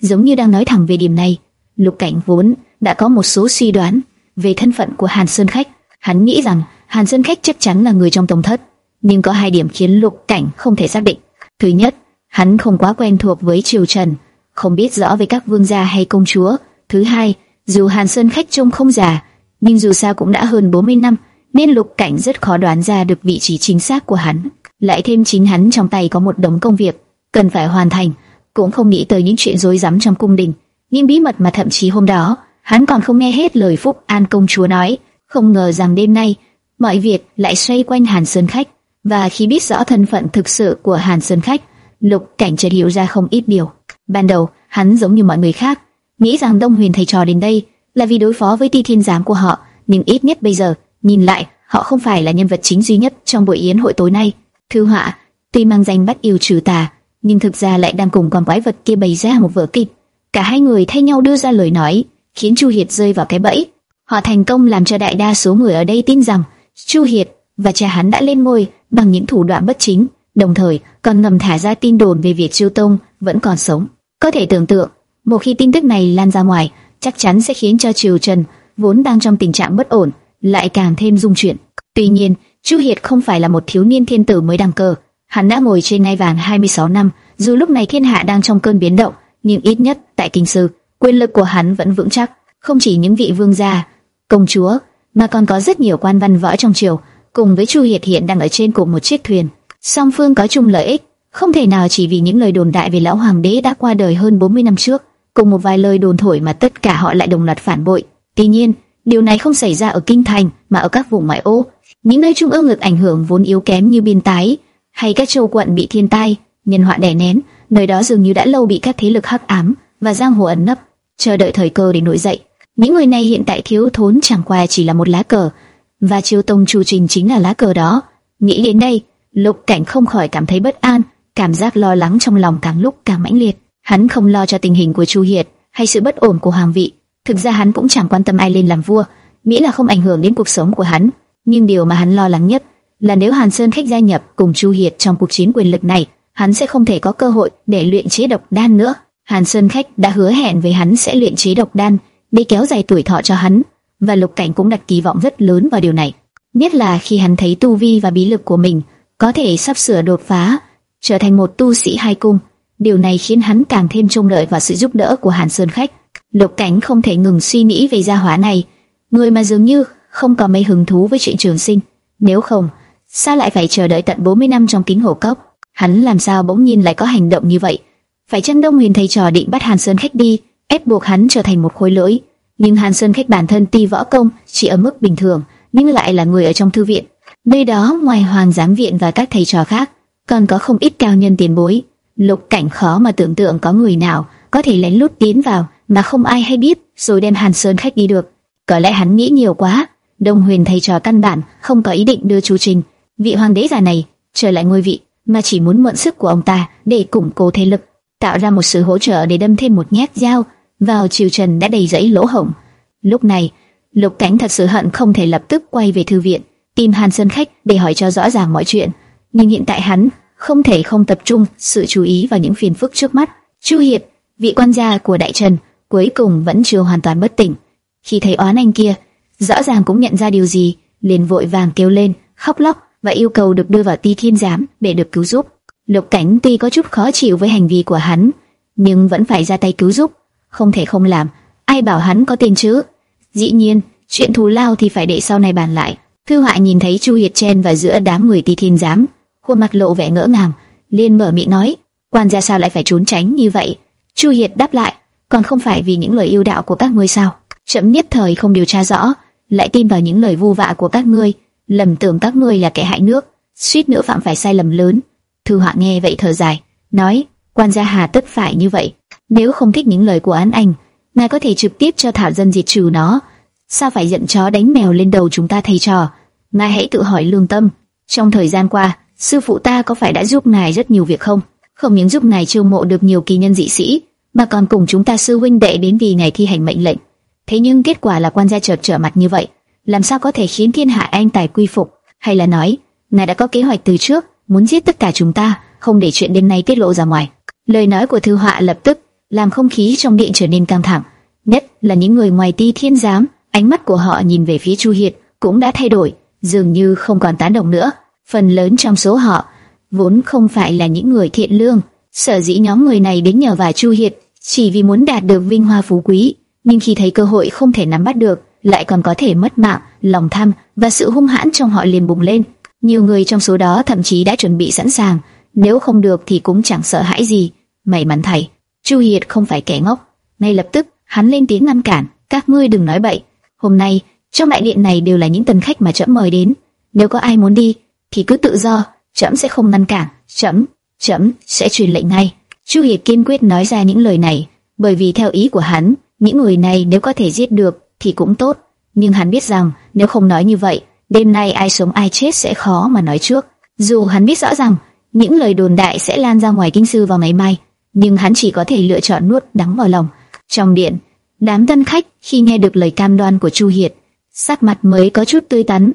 giống như đang nói thẳng về điểm này. Lục Cảnh vốn đã có một số suy đoán về thân phận của Hàn Sơn khách, hắn nghĩ rằng Hàn Sơn khách chắc chắn là người trong tông thất, nhưng có hai điểm khiến Lục Cảnh không thể xác định. Thứ nhất, hắn không quá quen thuộc với triều Trần, không biết rõ về các vương gia hay công chúa. Thứ hai, dù Hàn Sơn khách trông không già, nhưng dù sao cũng đã hơn 40 năm, nên Lục Cảnh rất khó đoán ra được vị trí chính xác của hắn. Lại thêm chính hắn trong tay có một đống công việc cần phải hoàn thành, cũng không nghĩ tới những chuyện rối rắm trong cung đình, những bí mật mà thậm chí hôm đó hắn còn không nghe hết lời Phúc An công chúa nói. Không ngờ rằng đêm nay mọi việc lại xoay quanh Hàn Sơn khách Và khi biết rõ thân phận thực sự của Hàn Sơn Khách, Lục Cảnh chợt hiểu ra không ít điều. Ban đầu, hắn giống như mọi người khác, nghĩ rằng Đông Huyền thầy trò đến đây là vì đối phó với Ti Thiên giám của họ, nhưng ít nhất bây giờ, nhìn lại, họ không phải là nhân vật chính duy nhất trong buổi yến hội tối nay. Thư họa, tuy mang danh bắt yêu trừ tà, nhưng thực ra lại đang cùng con quái vật kia bày ra một vở kịch. Cả hai người thay nhau đưa ra lời nói, khiến Chu Hiệt rơi vào cái bẫy. Họ thành công làm cho đại đa số người ở đây tin rằng Chu Hiệt và cha hắn đã lên ngôi bằng những thủ đoạn bất chính, đồng thời còn ngầm thả ra tin đồn về việc Chiêu Tông vẫn còn sống. Có thể tưởng tượng, một khi tin tức này lan ra ngoài, chắc chắn sẽ khiến cho Triều Trần vốn đang trong tình trạng bất ổn, lại càng thêm rung chuyển. Tuy nhiên, Chu Hiệt không phải là một thiếu niên thiên tử mới đăng cơ, hắn đã ngồi trên ngai vàng 26 năm, dù lúc này thiên hạ đang trong cơn biến động, nhưng ít nhất tại kinh sư, quyền lực của hắn vẫn vững chắc. Không chỉ những vị vương gia, công chúa, mà còn có rất nhiều quan văn võ trong triều, cùng với Chu Hiệt hiện đang ở trên cùng một chiếc thuyền. Song phương có chung lợi ích, không thể nào chỉ vì những lời đồn đại về lão hoàng đế đã qua đời hơn 40 năm trước, cùng một vài lời đồn thổi mà tất cả họ lại đồng loạt phản bội. Tuy nhiên, điều này không xảy ra ở kinh thành mà ở các vùng ngoại ô, những nơi trung ương lực ảnh hưởng vốn yếu kém như biên tái hay các châu quận bị thiên tai, nhân họa đè nén, nơi đó dường như đã lâu bị các thế lực hắc ám và giang hồ ẩn nấp, chờ đợi thời cơ để nổi dậy. Những người này hiện tại thiếu thốn chẳng qua chỉ là một lá cờ, và Chiêu Tông Chu Trình chính là lá cờ đó. Nghĩ đến đây, Lục Cảnh không khỏi cảm thấy bất an, cảm giác lo lắng trong lòng càng lúc càng mãnh liệt. Hắn không lo cho tình hình của Chu Hiệt hay sự bất ổn của hoàng vị, thực ra hắn cũng chẳng quan tâm ai lên làm vua, miễn là không ảnh hưởng đến cuộc sống của hắn. Nhưng điều mà hắn lo lắng nhất là nếu Hàn Sơn khách gia nhập cùng Chu Hiệt trong cuộc chiến quyền lực này, hắn sẽ không thể có cơ hội để luyện chế độc đan nữa. Hàn Sơn khách đã hứa hẹn với hắn sẽ luyện chế độc đan để kéo dài tuổi thọ cho hắn, và Lục Cảnh cũng đặt kỳ vọng rất lớn vào điều này. Nhất là khi hắn thấy tu vi và bí lực của mình có thể sắp sửa đột phá, trở thành một tu sĩ hai cung. Điều này khiến hắn càng thêm trông đợi vào sự giúp đỡ của Hàn Sơn khách. Lục Cảnh không thể ngừng suy nghĩ về gia hỏa này, người mà dường như không có mấy hứng thú với chuyện trường sinh. Nếu không, sao lại phải chờ đợi tận 40 năm trong kính hồ cốc? Hắn làm sao bỗng nhiên lại có hành động như vậy? Phải chăng Đông Huyền thầy trò định bắt Hàn Sơn khách đi, ép buộc hắn trở thành một khối lỗi? Nhưng Hàn Sơn khách bản thân ti võ công chỉ ở mức bình thường, nhưng lại là người ở trong thư viện. Nơi đó ngoài Hoàng giám viện và các thầy trò khác, còn có không ít cao nhân tiền bối. Lục cảnh khó mà tưởng tượng có người nào có thể lén lút tiến vào mà không ai hay biết, rồi đem Hàn Sơn khách đi được. Có lẽ hắn nghĩ nhiều quá. Đông Huyền thầy trò căn bản không có ý định đưa Chu Trình, vị hoàng đế già này trở lại ngôi vị, mà chỉ muốn mượn sức của ông ta để củng cố thế lực, tạo ra một sự hỗ trợ để đâm thêm một nhát dao vào triều trần đã đầy rẫy lỗ hổng. Lúc này, Lục Cảnh thật sự hận không thể lập tức quay về thư viện, tìm Hàn Sơn khách để hỏi cho rõ ràng mọi chuyện. Nhưng hiện tại hắn không thể không tập trung sự chú ý vào những phiền phức trước mắt. Chu Hiệp, vị quan gia của Đại Trần, cuối cùng vẫn chưa hoàn toàn bất tỉnh. Khi thấy oán anh kia, rõ ràng cũng nhận ra điều gì, liền vội vàng kêu lên, khóc lóc và yêu cầu được đưa vào Ti Thiên giám để được cứu giúp. Lục Cảnh tuy có chút khó chịu với hành vi của hắn, nhưng vẫn phải ra tay cứu giúp không thể không làm. Ai bảo hắn có tiền chứ? Dĩ nhiên, chuyện thù lao thì phải để sau này bàn lại. Thư Họa nhìn thấy Chu Hiệt chen vào giữa đám người Ti Thiên giám, khuôn mặt lộ vẻ ngỡ ngàng, liền mở miệng nói: "Quan gia sao lại phải trốn tránh như vậy?" Chu Hiệt đáp lại: "Còn không phải vì những lời yêu đạo của các ngươi sao? Chậm nhất thời không điều tra rõ, lại tin vào những lời vu vạ của các ngươi, lầm tưởng các ngươi là kẻ hại nước, suýt nữa phạm phải sai lầm lớn." Thư Họa nghe vậy thở dài, nói: "Quan gia hà tất phải như vậy?" Nếu không thích những lời của án anh, ngài có thể trực tiếp cho thảo dân diệt trừ nó. Sao phải giận chó đánh mèo lên đầu chúng ta thầy trò? Ngài hãy tự hỏi lương tâm. Trong thời gian qua, sư phụ ta có phải đã giúp ngài rất nhiều việc không? Không những giúp ngài chiêu mộ được nhiều kỳ nhân dị sĩ, mà còn cùng chúng ta sư huynh đệ đến vì ngài thi hành mệnh lệnh. Thế nhưng kết quả là quan gia chợt trở mặt như vậy, làm sao có thể khiến thiên hạ anh tài quy phục? Hay là nói, ngài đã có kế hoạch từ trước, muốn giết tất cả chúng ta, không để chuyện đêm nay tiết lộ ra ngoài? Lời nói của thư họa lập tức làm không khí trong điện trở nên căng thẳng. Nhất là những người ngoài ti thiên giám, ánh mắt của họ nhìn về phía Chu Hiệt cũng đã thay đổi, dường như không còn tán đồng nữa. Phần lớn trong số họ vốn không phải là những người thiện lương, sở dĩ nhóm người này đến nhờ vào Chu Hiệt chỉ vì muốn đạt được vinh hoa phú quý, nhưng khi thấy cơ hội không thể nắm bắt được, lại còn có thể mất mạng, lòng tham và sự hung hãn trong họ liền bùng lên. Nhiều người trong số đó thậm chí đã chuẩn bị sẵn sàng, nếu không được thì cũng chẳng sợ hãi gì. May mắn thầy, Chu Hiệt không phải kẻ ngốc, ngay lập tức hắn lên tiếng ngăn cản, các ngươi đừng nói bậy. Hôm nay trong đại điện này đều là những tân khách mà trẫm mời đến, nếu có ai muốn đi thì cứ tự do, chấm sẽ không ngăn cản, chấm, chấm sẽ truyền lệnh ngay. Chu Hiệt kiên quyết nói ra những lời này, bởi vì theo ý của hắn, những người này nếu có thể giết được thì cũng tốt, nhưng hắn biết rằng nếu không nói như vậy, đêm nay ai sống ai chết sẽ khó mà nói trước. Dù hắn biết rõ rằng những lời đồn đại sẽ lan ra ngoài kinh sư vào ngày mai, nhưng hắn chỉ có thể lựa chọn nuốt đắng vào lòng. Trong điện, đám tân khách khi nghe được lời cam đoan của Chu Hiệt, sắc mặt mới có chút tươi tắn.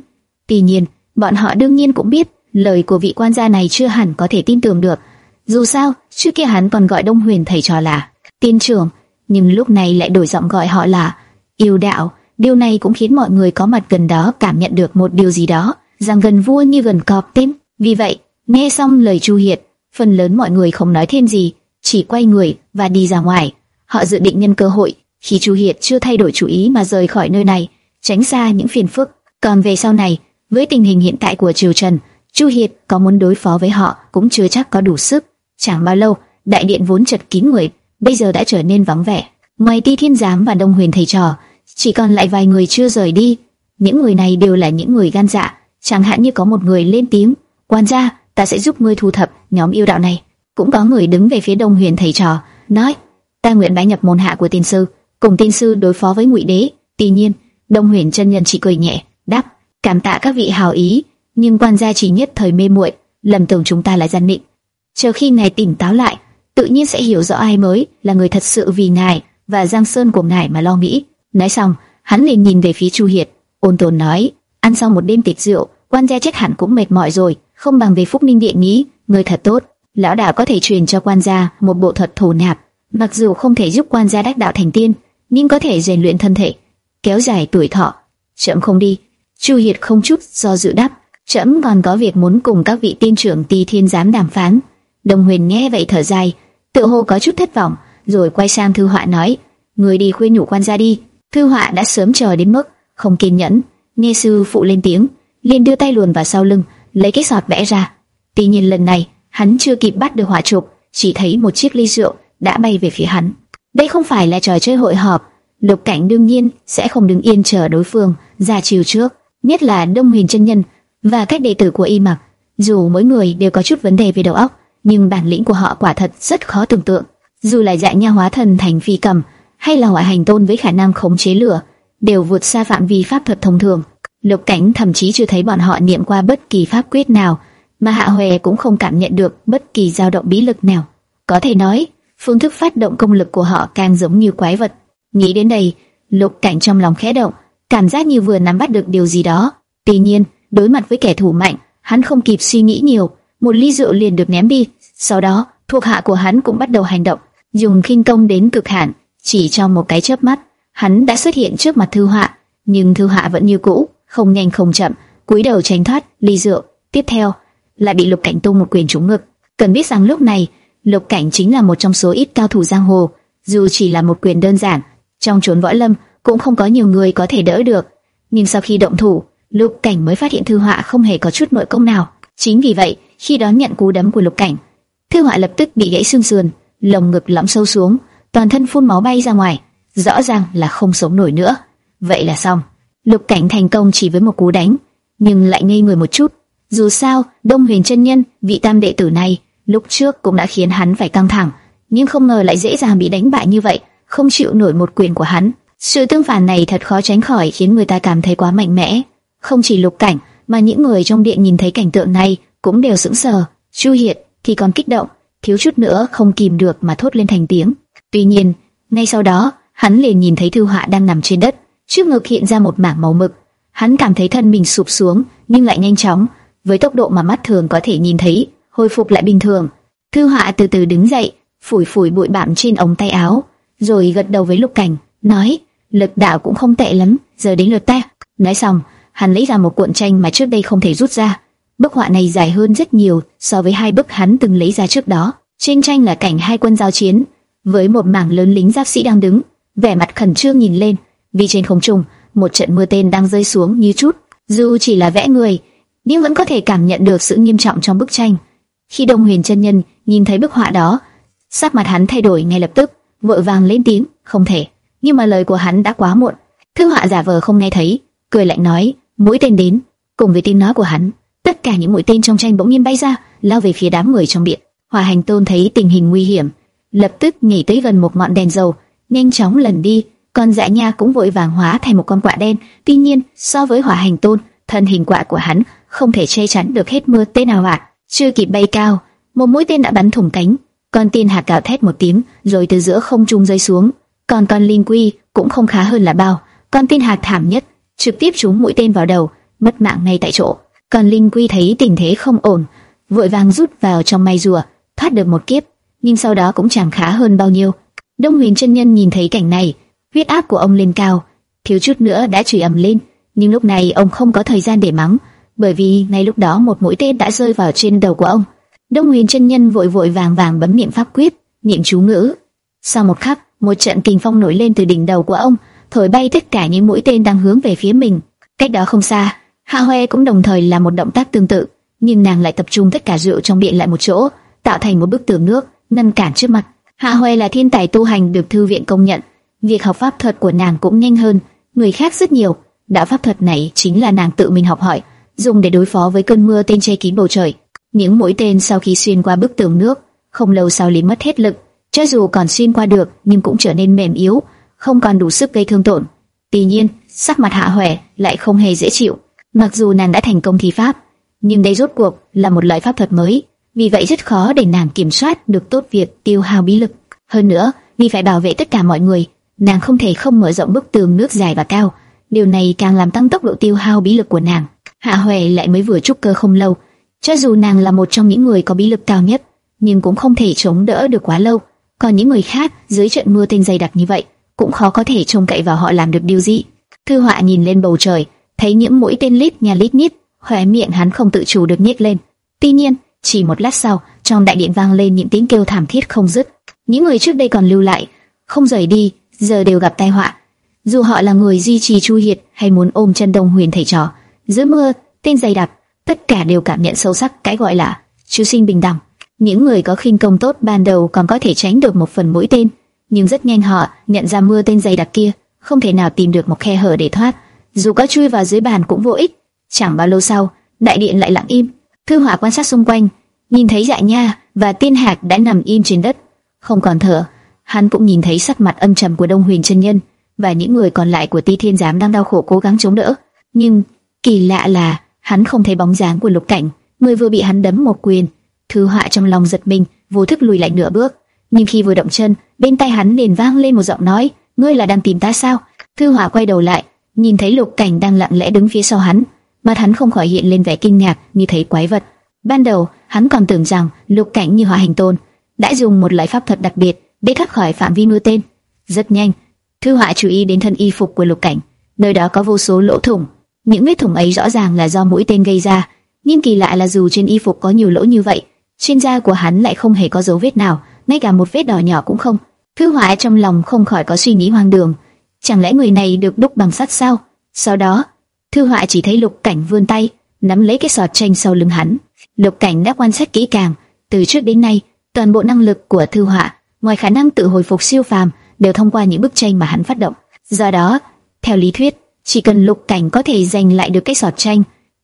Tuy nhiên, bọn họ đương nhiên cũng biết lời của vị quan gia này chưa hẳn có thể tin tưởng được. Dù sao, trước kia hắn còn gọi Đông Huyền thầy trò là tiên trưởng, nhưng lúc này lại đổi giọng gọi họ là yêu đạo. Điều này cũng khiến mọi người có mặt gần đó cảm nhận được một điều gì đó, rằng gần vua như gần cọp tên. Vì vậy, nghe xong lời Chu Hiệt, phần lớn mọi người không nói thêm gì, chỉ quay người và đi ra ngoài. Họ dự định nhân cơ hội khi Chu Hiệt chưa thay đổi chủ ý mà rời khỏi nơi này, tránh xa những phiền phức. Còn về sau này, với tình hình hiện tại của Triều Trần, Chu Hiệt có muốn đối phó với họ cũng chưa chắc có đủ sức. Chẳng bao lâu, đại điện vốn chật kín người, bây giờ đã trở nên vắng vẻ. Ngoài Ti Thiên Giám và Đông Huyền thầy trò, chỉ còn lại vài người chưa rời đi. Những người này đều là những người gan dạ, chẳng hạn như có một người lên tiếng, "Quan gia, ta sẽ giúp ngươi thu thập nhóm yêu đạo này." Cũng có người đứng về phía Đông Huyền thầy trò, nói, "Ta nguyện bái nhập môn hạ của tiên sư, cùng tiên sư đối phó với Ngụy Đế." Tuy nhiên, Đông Huyền chân nhân chỉ cười nhẹ, đáp, "Cảm tạ các vị hào ý, nhưng quan gia chỉ nhất thời mê muội, lầm tưởng chúng ta là gian định. Chờ khi ngài tỉnh táo lại, tự nhiên sẽ hiểu rõ ai mới là người thật sự vì ngài và Giang Sơn của ngài mà lo nghĩ." Nói xong, hắn liền nhìn về phía Chu Hiệt, ôn tồn nói, ăn xong một đêm tiệc rượu, quan gia chết hẳn cũng mệt mỏi rồi, không bằng về Phúc Ninh Điện nghĩ, người thật tốt. Lão đạo có thể truyền cho quan gia một bộ thuật thổ nạp, mặc dù không thể giúp quan gia đắc đạo thành tiên, nhưng có thể rèn luyện thân thể, kéo dài tuổi thọ. Chậm không đi. Chu Hiệt không chút do dự đáp, trẫm còn có việc muốn cùng các vị tiên trưởng Tỳ Thiên giám đàm phán. Đồng Huyền nghe vậy thở dài, tự hồ có chút thất vọng, rồi quay sang Thư Họa nói, người đi khuyên nhủ quan gia đi. Thư họa đã sớm chờ đến mức không kiên nhẫn, nghe sư phụ lên tiếng, liền đưa tay luồn vào sau lưng, lấy cái sọt vẽ ra. Tuy nhiên lần này, hắn chưa kịp bắt được hỏa chụp, chỉ thấy một chiếc ly rượu đã bay về phía hắn. Đây không phải là trò chơi hội họp, Lục Cảnh đương nhiên sẽ không đứng yên chờ đối phương ra chiều trước, nhất là Đông Huyền chân nhân và các đệ tử của Y Mặc. Dù mỗi người đều có chút vấn đề về đầu óc, nhưng bản lĩnh của họ quả thật rất khó tưởng tượng. Dù là dạng nha hóa thần thành phi cầm, hay là hỏa hành tôn với khả năng khống chế lửa, đều vượt xa phạm vi pháp thuật thông thường. Lục Cảnh thậm chí chưa thấy bọn họ niệm qua bất kỳ pháp quyết nào, mà Hạ Hoè cũng không cảm nhận được bất kỳ dao động bí lực nào. Có thể nói, phương thức phát động công lực của họ càng giống như quái vật. Nghĩ đến đây, Lục Cảnh trong lòng khẽ động, cảm giác như vừa nắm bắt được điều gì đó. Tuy nhiên, đối mặt với kẻ thù mạnh, hắn không kịp suy nghĩ nhiều, một ly rượu liền được ném đi. Sau đó, thuộc hạ của hắn cũng bắt đầu hành động, dùng khinh công đến cực hạn chỉ trong một cái chớp mắt, hắn đã xuất hiện trước mặt Thư Họa, nhưng Thư Họa vẫn như cũ, không nhanh không chậm, cúi đầu tránh thoát ly rượu. Tiếp theo, lại bị Lục Cảnh tung một quyền trúng ngực. Cần biết rằng lúc này, Lục Cảnh chính là một trong số ít cao thủ giang hồ, dù chỉ là một quyền đơn giản, trong chốn võ lâm cũng không có nhiều người có thể đỡ được. Nhưng sau khi động thủ, Lục Cảnh mới phát hiện Thư Họa không hề có chút nội công nào. Chính vì vậy, khi đón nhận cú đấm của Lục Cảnh, Thư Họa lập tức bị gãy xương sườn, lồng ngực lõm sâu xuống, toàn thân phun máu bay ra ngoài, rõ ràng là không sống nổi nữa. Vậy là xong. Lục Cảnh thành công chỉ với một cú đánh, nhưng lại ngây người một chút. Dù sao, Đông Huyền chân nhân, vị tam đệ tử này, lúc trước cũng đã khiến hắn phải căng thẳng, nhưng không ngờ lại dễ dàng bị đánh bại như vậy, không chịu nổi một quyền của hắn. Sự tương phản này thật khó tránh khỏi khiến người ta cảm thấy quá mạnh mẽ. Không chỉ Lục Cảnh, mà những người trong điện nhìn thấy cảnh tượng này cũng đều sững sờ. Chu Hiệt thì còn kích động, thiếu chút nữa không kìm được mà thốt lên thành tiếng. Tuy nhiên, ngay sau đó, hắn liền nhìn thấy Thư Họa đang nằm trên đất, trước ngực hiện ra một mảng màu mực. Hắn cảm thấy thân mình sụp xuống, nhưng lại nhanh chóng, với tốc độ mà mắt thường có thể nhìn thấy, hồi phục lại bình thường. Thư Họa từ từ đứng dậy, phủi phủi bụi bặm trên ống tay áo, rồi gật đầu với Lục Cảnh, nói: "Lực đạo cũng không tệ lắm, giờ đến lượt ta." Nói xong, hắn lấy ra một cuộn tranh mà trước đây không thể rút ra. Bức họa này dài hơn rất nhiều so với hai bức hắn từng lấy ra trước đó. Trên tranh là cảnh hai quân giao chiến, với một mảng lớn lính giáp sĩ đang đứng, vẻ mặt khẩn trương nhìn lên, vì trên không trung một trận mưa tên đang rơi xuống như chút. Dù chỉ là vẽ người, nhưng vẫn có thể cảm nhận được sự nghiêm trọng trong bức tranh. Khi Đông Huyền chân nhân nhìn thấy bức họa đó, sắc mặt hắn thay đổi ngay lập tức, vội vàng lên tiếng, không thể. Nhưng mà lời của hắn đã quá muộn. Thư họa giả vờ không nghe thấy, cười lạnh nói, mũi tên đến, cùng với tiếng nói của hắn, tất cả những mũi tên trong tranh bỗng nhiên bay ra, lao về phía đám người trong điện. Hỏa Hành Tôn thấy tình hình nguy hiểm, lập tức nhảy tới gần một ngọn đèn dầu, nhanh chóng lần đi. Còn Dạ Nha cũng vội vàng hóa thành một con quạ đen. Tuy nhiên, so với Hỏa Hành Tôn, thân hình quạ của hắn không thể che chắn được hết mưa tên nào ạ. Chưa kịp bay cao, một mũi tên đã bắn thủng cánh. Con tiên hạc cào thét một tiếng, rồi từ giữa không trung rơi xuống. Còn con linh quy cũng không khá hơn là bao. Con tin hạc thảm nhất, trực tiếp trúng mũi tên vào đầu, mất mạng ngay tại chỗ. Còn linh quy thấy tình thế không ổn, vội vàng rút vào trong may rùa, thoát được một kiếp, nhưng sau đó cũng chẳng khá hơn bao nhiêu. Đông Huyền chân nhân nhìn thấy cảnh này, huyết áp của ông lên cao, thiếu chút nữa đã chửi ầm lên, nhưng lúc này ông không có thời gian để mắng, bởi vì ngay lúc đó một mũi tên đã rơi vào trên đầu của ông. Đông Huyền chân nhân vội vội vàng vàng bấm niệm pháp quyết, niệm chú ngữ. Sau một khắc, một trận kình phong nổi lên từ đỉnh đầu của ông, thổi bay tất cả những mũi tên đang hướng về phía mình. Cách đó không xa, Hạ Hoè cũng đồng thời làm một động tác tương tự, nhưng nàng lại tập trung tất cả rượu trong miệng lại một chỗ, tạo thành một bức tường nước ngăn cản trước mặt. Hạ Hoè là thiên tài tu hành được thư viện công nhận, việc học pháp thuật của nàng cũng nhanh hơn người khác rất nhiều. Đạo pháp thuật này chính là nàng tự mình học hỏi, dùng để đối phó với cơn mưa tên che kín bầu trời. Những mũi tên sau khi xuyên qua bức tường nước, không lâu sau liền mất hết lực, cho dù còn xuyên qua được nhưng cũng trở nên mềm yếu, không còn đủ sức gây thương tổn. Tuy nhiên, sắc mặt Hạ Hoè lại không hề dễ chịu. Mặc dù nàng đã thành công thi pháp, nhưng đây rốt cuộc là một loại pháp thuật mới, vì vậy rất khó để nàng kiểm soát được tốt việc tiêu hao bí lực. Hơn nữa, vì phải bảo vệ tất cả mọi người, nàng không thể không mở rộng bức tường nước dài và cao. Điều này càng làm tăng tốc độ tiêu hao bí lực của nàng. Hạ Huệ lại mới vừa trúc cơ không lâu, cho dù nàng là một trong những người có bí lực cao nhất, nhưng cũng không thể chống đỡ được quá lâu. Còn những người khác dưới trận mưa tên dày đặc như vậy, cũng khó có thể trông cậy vào họ làm được điều gì. Thư Họa nhìn lên bầu trời, thấy những mũi tên lít nhà lít nhít, khóe miệng hắn không tự chủ được nhếch lên. Tuy nhiên, chỉ một lát sau, trong đại điện vang lên những tiếng kêu thảm thiết không dứt. Những người trước đây còn lưu lại, không rời đi, giờ đều gặp tai họa. Dù họ là người duy trì Chu Hiệt hay muốn ôm chân Đông Huyền thầy trò, giữa mưa, tên dày đặc, tất cả đều cảm nhận sâu sắc cái gọi là chư sinh bình đẳng. Những người có khinh công tốt ban đầu còn có thể tránh được một phần mũi tên, nhưng rất nhanh họ nhận ra mưa tên dày đặc kia không thể nào tìm được một khe hở để thoát, dù có chui vào dưới bàn cũng vô ích. Chẳng bao lâu sau, đại điện lại lặng im. Thư Hỏa quan sát xung quanh, nhìn thấy Dạ Nha và Tiên Hạc đã nằm im trên đất, không còn thở. Hắn cũng nhìn thấy sắc mặt âm trầm của Đông Huyền chân nhân và những người còn lại của Ti Thiên giám đang đau khổ cố gắng chống đỡ. Nhưng kỳ lạ là hắn không thấy bóng dáng của Lục Cảnh, người vừa bị hắn đấm một quyền. Thư Họa trong lòng giật mình, vô thức lùi lại nửa bước. Nhưng khi vừa động chân, bên tai hắn liền vang lên một giọng nói: "Ngươi là đang tìm ta sao?" Thư Họa quay đầu lại, nhìn thấy Lục Cảnh đang lặng lẽ đứng phía sau hắn, mặt hắn không khỏi hiện lên vẻ kinh ngạc như thấy quái vật. Ban đầu, hắn còn tưởng rằng Lục Cảnh như Hỏa Hành Tôn đã dùng một loại pháp thuật đặc biệt để thoát khỏi phạm vi mưa tên. Rất nhanh, Thư Họa chú ý đến thân y phục của Lục Cảnh, nơi đó có vô số lỗ thủng. Những vết thủng ấy rõ ràng là do mũi tên gây ra, nhưng kỳ lạ là dù trên y phục có nhiều lỗ như vậy, trên da của hắn lại không hề có dấu vết nào, ngay cả một vết đỏ nhỏ cũng không. Thư Họa trong lòng không khỏi có suy nghĩ hoang đường, chẳng lẽ người này được đúc bằng sắt sao? Sau đó, Thư Họa chỉ thấy Lục Cảnh vươn tay, nắm lấy cái sọt tranh sau lưng hắn. Lục Cảnh đã quan sát kỹ càng, từ trước đến nay, toàn bộ năng lực của Thư Họa, ngoài khả năng tự hồi phục siêu phàm, đều thông qua những bức tranh mà hắn phát động. Do đó, theo lý thuyết, chỉ cần Lục Cảnh có thể giành lại được cái sọt tranh,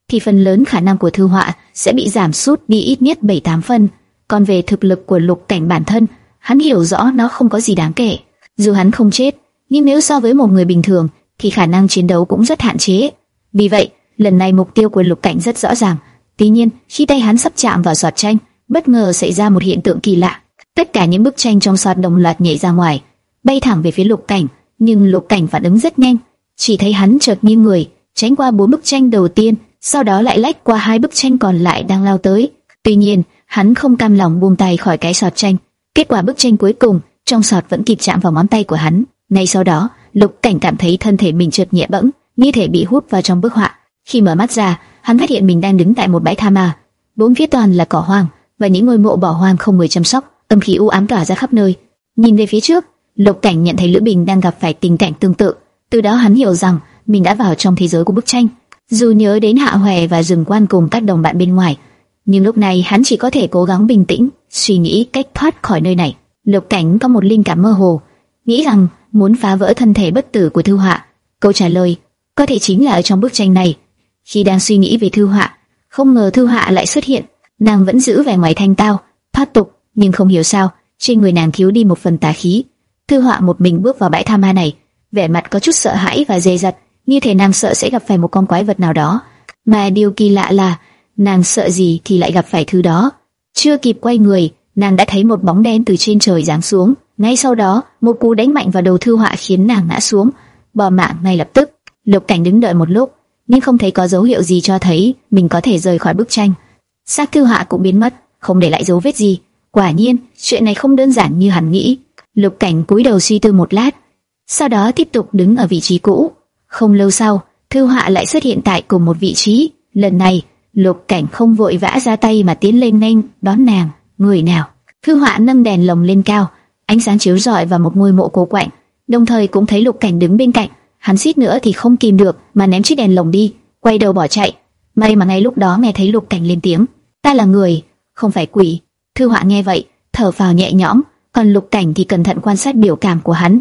thì phần lớn khả năng của Thư Họa sẽ bị giảm sút đi ít nhất 7-8 phần. Còn về thực lực của Lục Cảnh bản thân, hắn hiểu rõ nó không có gì đáng kể. Dù hắn không chết, nhưng nếu so với một người bình thường, thì khả năng chiến đấu cũng rất hạn chế. Vì vậy, lần này mục tiêu của Lục Cảnh rất rõ ràng. Tuy nhiên, khi tay hắn sắp chạm vào sọt tranh, bất ngờ xảy ra một hiện tượng kỳ lạ. Tất cả những bức tranh trong sọt đồng loạt nhảy ra ngoài, bay thẳng về phía Lục Cảnh, nhưng Lục Cảnh phản ứng rất nhanh, chỉ thấy hắn chợt nghiêng người, tránh qua bốn bức tranh đầu tiên, sau đó lại lách qua hai bức tranh còn lại đang lao tới. Tuy nhiên, hắn không cam lòng buông tay khỏi cái sọt tranh. Kết quả bức tranh cuối cùng, trong sọt vẫn kịp chạm vào ngón tay của hắn. Ngay sau đó, Lục Cảnh cảm thấy thân thể mình chợt nhẹ bẫng, như thể bị hút vào trong bức họa. Khi mở mắt ra, hắn phát hiện mình đang đứng tại một bãi tha ma, bốn phía toàn là cỏ hoang và những ngôi mộ bỏ hoang không người chăm sóc, âm khí u ám tỏa ra khắp nơi. Nhìn về phía trước, Lục Cảnh nhận thấy Lữ Bình đang gặp phải tình cảnh tương tự, từ đó hắn hiểu rằng mình đã vào trong thế giới của bức tranh. Dù nhớ đến Hạ Hoè và Dừng Quan cùng các đồng bạn bên ngoài, nhưng lúc này hắn chỉ có thể cố gắng bình tĩnh, suy nghĩ cách thoát khỏi nơi này. Lục Cảnh có một linh cảm mơ hồ, nghĩ rằng muốn phá vỡ thân thể bất tử của Thư Họa. Câu trả lời có thể chính là ở trong bức tranh này. Khi đang suy nghĩ về Thư Họa, không ngờ Thư Hạ lại xuất hiện. Nàng vẫn giữ vẻ ngoài thanh tao, thoát tục, nhưng không hiểu sao, trên người nàng thiếu đi một phần tà khí. Thư Họa một mình bước vào bãi tha ma này, vẻ mặt có chút sợ hãi và dè dặt, như thể nàng sợ sẽ gặp phải một con quái vật nào đó. Mà điều kỳ lạ là, nàng sợ gì thì lại gặp phải thứ đó. Chưa kịp quay người, nàng đã thấy một bóng đen từ trên trời giáng xuống. Ngay sau đó, một cú đánh mạnh vào đầu Thư Họa khiến nàng ngã xuống, bỏ mạng ngay lập tức. Lục Cảnh đứng đợi một lúc, nhưng không thấy có dấu hiệu gì cho thấy mình có thể rời khỏi bức tranh. Xác Thư Họa cũng biến mất, không để lại dấu vết gì. Quả nhiên, chuyện này không đơn giản như hắn nghĩ. Lục Cảnh cúi đầu suy tư một lát, sau đó tiếp tục đứng ở vị trí cũ. Không lâu sau, Thư Họa lại xuất hiện tại cùng một vị trí. Lần này, Lục Cảnh không vội vã ra tay mà tiến lên nhanh đón nàng. Người nào? Thư Họa nâng đèn lồng lên cao, ánh sáng chiếu rọi vào một ngôi mộ cổ quạnh, đồng thời cũng thấy Lục Cảnh đứng bên cạnh. Hắn suýt nữa thì không kìm được mà ném chiếc đèn lồng đi, quay đầu bỏ chạy. May mà ngay lúc đó nghe thấy Lục Cảnh lên tiếng, "Ta là người, không phải quỷ." Thư Họa nghe vậy, thở phào nhẹ nhõm, còn Lục Cảnh thì cẩn thận quan sát biểu cảm của hắn.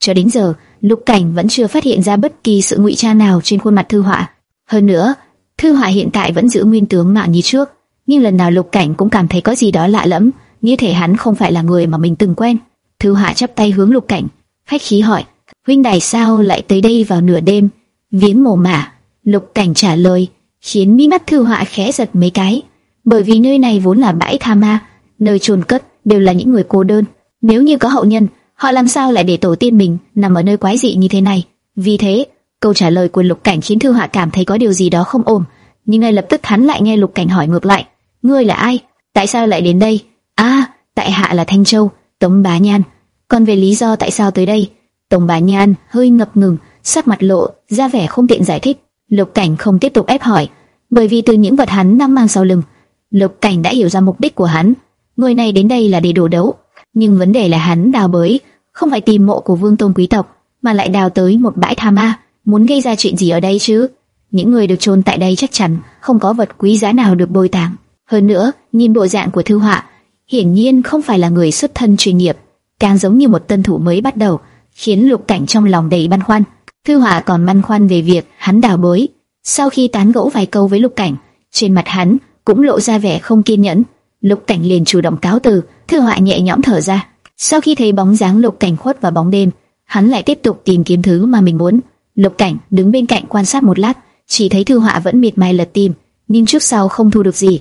Cho đến giờ, Lục Cảnh vẫn chưa phát hiện ra bất kỳ sự ngụy trang nào trên khuôn mặt Thư Họa. Hơn nữa, Thư Họa hiện tại vẫn giữ nguyên tướng mạo như trước, nhưng lần nào Lục Cảnh cũng cảm thấy có gì đó lạ lẫm, như thể hắn không phải là người mà mình từng quen. Thư Họa chắp tay hướng Lục Cảnh, khách khí hỏi: "Huynh đài sao lại tới đây vào nửa đêm?" Viếng mồ mả. Lục Cảnh trả lời, khiến mi mắt Thư Họa khẽ giật mấy cái, bởi vì nơi này vốn là bãi tha ma, nơi chôn cất đều là những người cô đơn. Nếu như có hậu nhân, họ làm sao lại để tổ tiên mình nằm ở nơi quái dị như thế này? Vì thế, câu trả lời của Lục Cảnh khiến Thư Họa cảm thấy có điều gì đó không ổn. Nhưng ngay lập tức hắn lại nghe Lục Cảnh hỏi ngược lại: "Ngươi là ai? Tại sao lại đến đây?" "À, tại hạ là Thanh Châu, Tống Bá Nhan." Còn về lý do tại sao tới đây, Tống Bá Nhan hơi ngập ngừng, sắc mặt lộ ra vẻ không tiện giải thích. Lục Cảnh không tiếp tục ép hỏi, bởi vì từ những vật hắn đang mang sau lưng, Lục Cảnh đã hiểu ra mục đích của hắn. Người này đến đây là để đổ đấu, nhưng vấn đề là hắn đào bới, không phải tìm mộ của vương tôn quý tộc, mà lại đào tới một bãi tha ma, muốn gây ra chuyện gì ở đây chứ? Những người được chôn tại đây chắc chắn không có vật quý giá nào được bồi tàng. Hơn nữa, nhìn bộ dạng của thư họa, hiển nhiên không phải là người xuất thân chuyên nghiệp, càng giống như một tân thủ mới bắt đầu, khiến Lục Cảnh trong lòng đầy băn khoăn. Thư họa còn băn khoăn về việc hắn đào bới. Sau khi tán gẫu vài câu với Lục Cảnh, trên mặt hắn cũng lộ ra vẻ không kiên nhẫn. Lục Cảnh liền chủ động cáo từ, Thư Họa nhẹ nhõm thở ra. Sau khi thấy bóng dáng Lục Cảnh khuất vào bóng đêm, hắn lại tiếp tục tìm kiếm thứ mà mình muốn. Lục Cảnh đứng bên cạnh quan sát một lát, chỉ thấy Thư Họa vẫn miệt mài lật tìm, nhưng trước sau không thu được gì.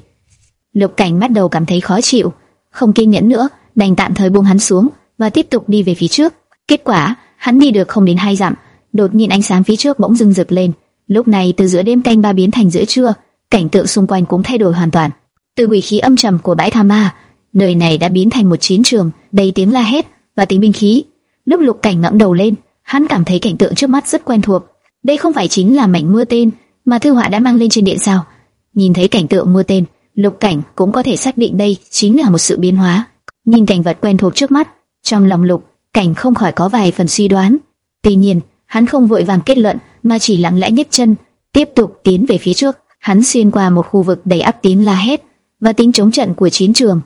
Lục Cảnh bắt đầu cảm thấy khó chịu, không kiên nhẫn nữa, đành tạm thời buông hắn xuống và tiếp tục đi về phía trước. Kết quả, hắn đi được không đến hai dặm, đột nhiên ánh sáng phía trước bỗng dưng rực lên. Lúc này từ giữa đêm canh ba biến thành giữa trưa, cảnh tượng xung quanh cũng thay đổi hoàn toàn. Từ quỷ khí âm trầm của bãi tha ma, nơi này đã biến thành một chiến trường đầy tiếng la hét và tiếng binh khí. Lúc Lục Cảnh ngẩng đầu lên, hắn cảm thấy cảnh tượng trước mắt rất quen thuộc. Đây không phải chính là mảnh mưa tên mà thư họa đã mang lên trên điện sao? Nhìn thấy cảnh tượng mưa tên, Lục Cảnh cũng có thể xác định đây chính là một sự biến hóa. Nhìn cảnh vật quen thuộc trước mắt, trong lòng Lục Cảnh không khỏi có vài phần suy đoán. Tuy nhiên, hắn không vội vàng kết luận mà chỉ lặng lẽ nhấc chân, tiếp tục tiến về phía trước. Hắn xuyên qua một khu vực đầy áp tiếng la hét và tiếng chống trận của chiến trường.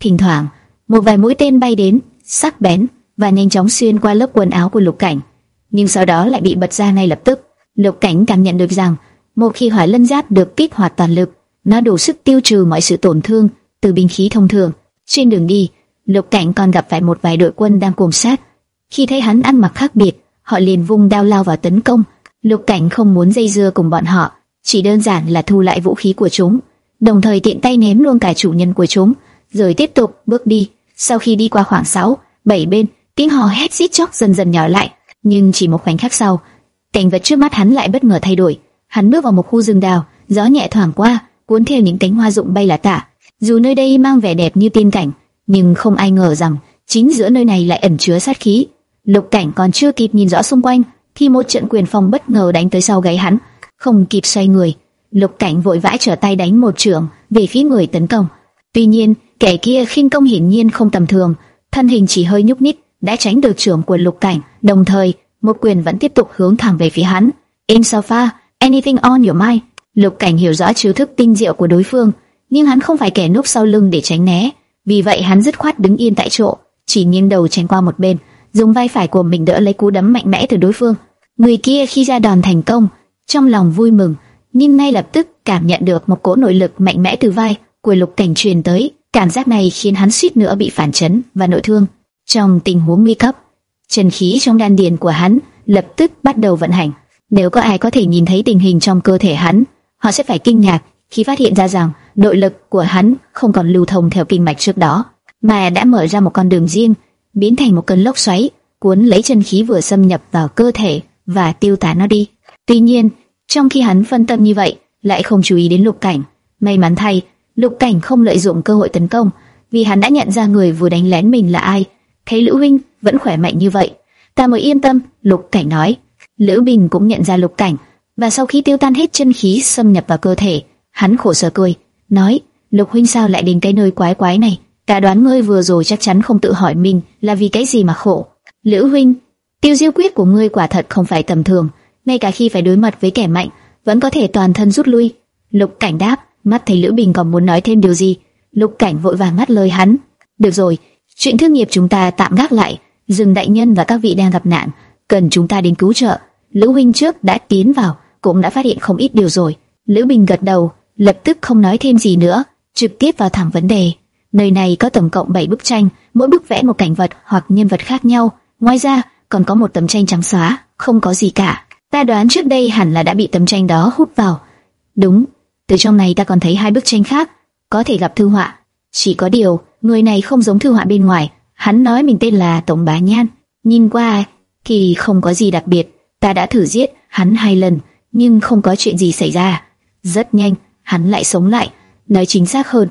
Thỉnh thoảng, một vài mũi tên bay đến, sắc bén và nhanh chóng xuyên qua lớp quần áo của Lục Cảnh, nhưng sau đó lại bị bật ra ngay lập tức. Lục Cảnh cảm nhận được rằng, một khi hỏa lân giáp được kích hoạt toàn lực, nó đủ sức tiêu trừ mọi sự tổn thương từ binh khí thông thường. Trên đường đi, Lục Cảnh còn gặp phải một vài đội quân đang cùng sát. Khi thấy hắn ăn mặc khác biệt, họ liền vung đao lao vào tấn công. Lục Cảnh không muốn dây dưa cùng bọn họ, chỉ đơn giản là thu lại vũ khí của chúng, đồng thời tiện tay ném luôn cả chủ nhân của chúng, rồi tiếp tục bước đi. Sau khi đi qua khoảng 6, 7 bên, tiếng hò hét xít chóc dần dần nhỏ lại, nhưng chỉ một khoảnh khắc sau, cảnh vật trước mắt hắn lại bất ngờ thay đổi. Hắn bước vào một khu rừng đào, gió nhẹ thoảng qua, cuốn theo những cánh hoa rụng bay là tả. Dù nơi đây mang vẻ đẹp như tiên cảnh, nhưng không ai ngờ rằng chính giữa nơi này lại ẩn chứa sát khí. Lục Cảnh còn chưa kịp nhìn rõ xung quanh, thì một trận quyền phong bất ngờ đánh tới sau gáy hắn không kịp xoay người, Lục Cảnh vội vã trở tay đánh một trường về phía người tấn công. Tuy nhiên, kẻ kia khinh công hiển nhiên không tầm thường, thân hình chỉ hơi nhúc nhích đã tránh được trưởng của Lục Cảnh, đồng thời một quyền vẫn tiếp tục hướng thẳng về phía hắn. In Safa, anything on your mind. Lục Cảnh hiểu rõ chiêu thức tinh diệu của đối phương, nhưng hắn không phải kẻ núp sau lưng để tránh né, vì vậy hắn dứt khoát đứng yên tại chỗ, chỉ nghiêng đầu tránh qua một bên, dùng vai phải của mình đỡ lấy cú đấm mạnh mẽ từ đối phương. Người kia khi ra đòn thành công, trong lòng vui mừng, nhưng ngay lập tức cảm nhận được một cỗ nội lực mạnh mẽ từ vai của Lục Cảnh truyền tới. Cảm giác này khiến hắn suýt nữa bị phản chấn và nội thương. Trong tình huống nguy cấp, chân khí trong đan điền của hắn lập tức bắt đầu vận hành. Nếu có ai có thể nhìn thấy tình hình trong cơ thể hắn, họ sẽ phải kinh ngạc khi phát hiện ra rằng nội lực của hắn không còn lưu thông theo kinh mạch trước đó, mà đã mở ra một con đường riêng, biến thành một cơn lốc xoáy, cuốn lấy chân khí vừa xâm nhập vào cơ thể và tiêu tán nó đi. Tuy nhiên, trong khi hắn phân tâm như vậy, lại không chú ý đến Lục Cảnh. May mắn thay, Lục Cảnh không lợi dụng cơ hội tấn công, vì hắn đã nhận ra người vừa đánh lén mình là ai. Thấy Lữ huynh vẫn khỏe mạnh như vậy, ta mới yên tâm. Lục Cảnh nói. Lữ Bình cũng nhận ra Lục Cảnh, và sau khi tiêu tan hết chân khí xâm nhập vào cơ thể, hắn khổ sở cười, nói: Lục huynh sao lại đến cái nơi quái quái này? Ta đoán ngươi vừa rồi chắc chắn không tự hỏi mình là vì cái gì mà khổ. Lữ huynh, tiêu diêu quyết của ngươi quả thật không phải tầm thường, ngay cả khi phải đối mặt với kẻ mạnh, vẫn có thể toàn thân rút lui. Lục Cảnh đáp, mắt thấy Lữ Bình còn muốn nói thêm điều gì, Lục Cảnh vội vàng ngắt lời hắn. Được rồi, chuyện thương nghiệp chúng ta tạm gác lại, dừng đại nhân và các vị đang gặp nạn, cần chúng ta đến cứu trợ. Lữ huynh trước đã tiến vào, cũng đã phát hiện không ít điều rồi. Lữ Bình gật đầu, lập tức không nói thêm gì nữa, trực tiếp vào thẳng vấn đề. Nơi này có tổng cộng 7 bức tranh, mỗi bức vẽ một cảnh vật hoặc nhân vật khác nhau. Ngoài ra, còn có một tấm tranh trắng xóa, không có gì cả. Ta đoán trước đây hẳn là đã bị tấm tranh đó hút vào. Đúng, từ trong này ta còn thấy hai bức tranh khác, có thể gặp thư họa. Chỉ có điều, người này không giống thư họa bên ngoài. Hắn nói mình tên là Tổng Bá Nhan. Nhìn qua, thì không có gì đặc biệt. Ta đã thử giết hắn hai lần, nhưng không có chuyện gì xảy ra. Rất nhanh, hắn lại sống lại. Nói chính xác hơn,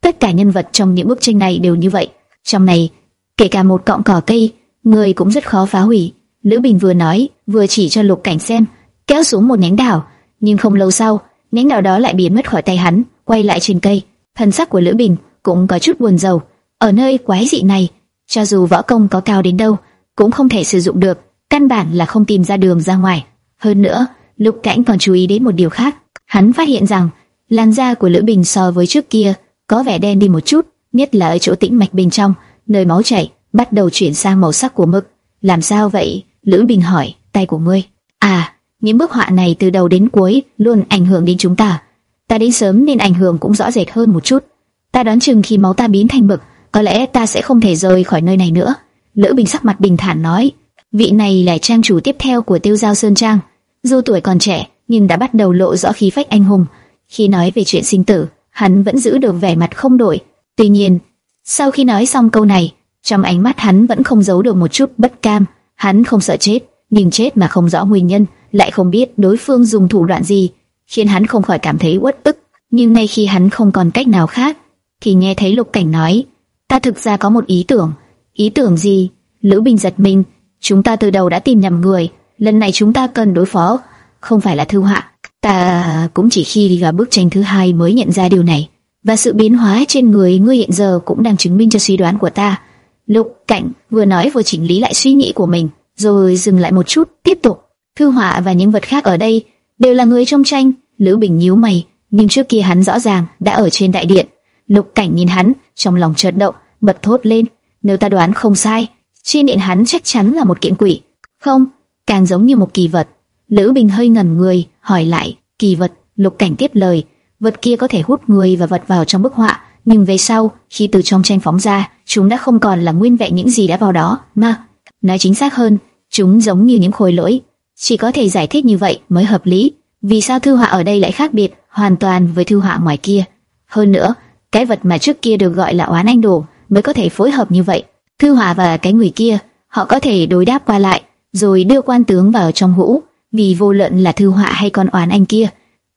tất cả nhân vật trong những bức tranh này đều như vậy. Trong này, kể cả một cọng cỏ cây, người cũng rất khó phá hủy. Lữ Bình vừa nói, vừa chỉ cho Lục Cảnh xem, kéo xuống một nhánh đào, nhưng không lâu sau, nhánh đào đó lại biến mất khỏi tay hắn, quay lại trên cây. Thân sắc của Lữ Bình cũng có chút buồn rầu. Ở nơi quái dị này, cho dù võ công có cao đến đâu, cũng không thể sử dụng được, căn bản là không tìm ra đường ra ngoài. Hơn nữa, Lục Cảnh còn chú ý đến một điều khác, hắn phát hiện rằng làn da của Lữ Bình so với trước kia có vẻ đen đi một chút, nhất là ở chỗ tĩnh mạch bên trong, nơi máu chảy bắt đầu chuyển sang màu sắc của mực. Làm sao vậy? Lữ Bình hỏi, tay của ngươi. À, những bức họa này từ đầu đến cuối luôn ảnh hưởng đến chúng ta. Ta đến sớm nên ảnh hưởng cũng rõ rệt hơn một chút. Ta đoán chừng khi máu ta biến thành mực, có lẽ ta sẽ không thể rời khỏi nơi này nữa. Lữ Bình sắc mặt bình thản nói, vị này là trang chủ tiếp theo của Tiêu Giao Sơn Trang. Dù tuổi còn trẻ, nhưng đã bắt đầu lộ rõ khí phách anh hùng. Khi nói về chuyện sinh tử, hắn vẫn giữ được vẻ mặt không đổi. Tuy nhiên, sau khi nói xong câu này, trong ánh mắt hắn vẫn không giấu được một chút bất cam. Hắn không sợ chết, nhưng chết mà không rõ nguyên nhân, lại không biết đối phương dùng thủ đoạn gì, khiến hắn không khỏi cảm thấy uất ức. Nhưng ngay khi hắn không còn cách nào khác, thì nghe thấy Lục Cảnh nói, ta thực ra có một ý tưởng. Ý tưởng gì? Lữ Bình giật mình, chúng ta từ đầu đã tìm nhầm người, lần này chúng ta cần đối phó, không phải là thư họa. Ta cũng chỉ khi đi gặp bức tranh thứ hai mới nhận ra điều này, và sự biến hóa trên người ngươi hiện giờ cũng đang chứng minh cho suy đoán của ta. Lục Cảnh vừa nói vừa chỉnh lý lại suy nghĩ của mình, rồi dừng lại một chút, tiếp tục. Thư họa và những vật khác ở đây đều là người trong tranh. Lữ Bình nhíu mày, nhưng trước kia hắn rõ ràng đã ở trên đại điện. Lục Cảnh nhìn hắn, trong lòng chợt động, bật thốt lên. Nếu ta đoán không sai, trên điện hắn chắc chắn là một kiện quỷ. Không, càng giống như một kỳ vật. Lữ Bình hơi ngẩn người, hỏi lại, kỳ vật. Lục Cảnh tiếp lời, vật kia có thể hút người và vật vào trong bức họa, nhưng về sau, khi từ trong tranh phóng ra, chúng đã không còn là nguyên vẹn những gì đã vào đó, mà nói chính xác hơn, chúng giống như những khối lỗi. Chỉ có thể giải thích như vậy mới hợp lý. Vì sao thư họa ở đây lại khác biệt hoàn toàn với thư họa ngoài kia? Hơn nữa, cái vật mà trước kia được gọi là oán anh đồ mới có thể phối hợp như vậy. Thư họa và cái người kia, họ có thể đối đáp qua lại, rồi đưa quan tướng vào trong hũ. Vì vô luận là thư họa hay con oán anh kia,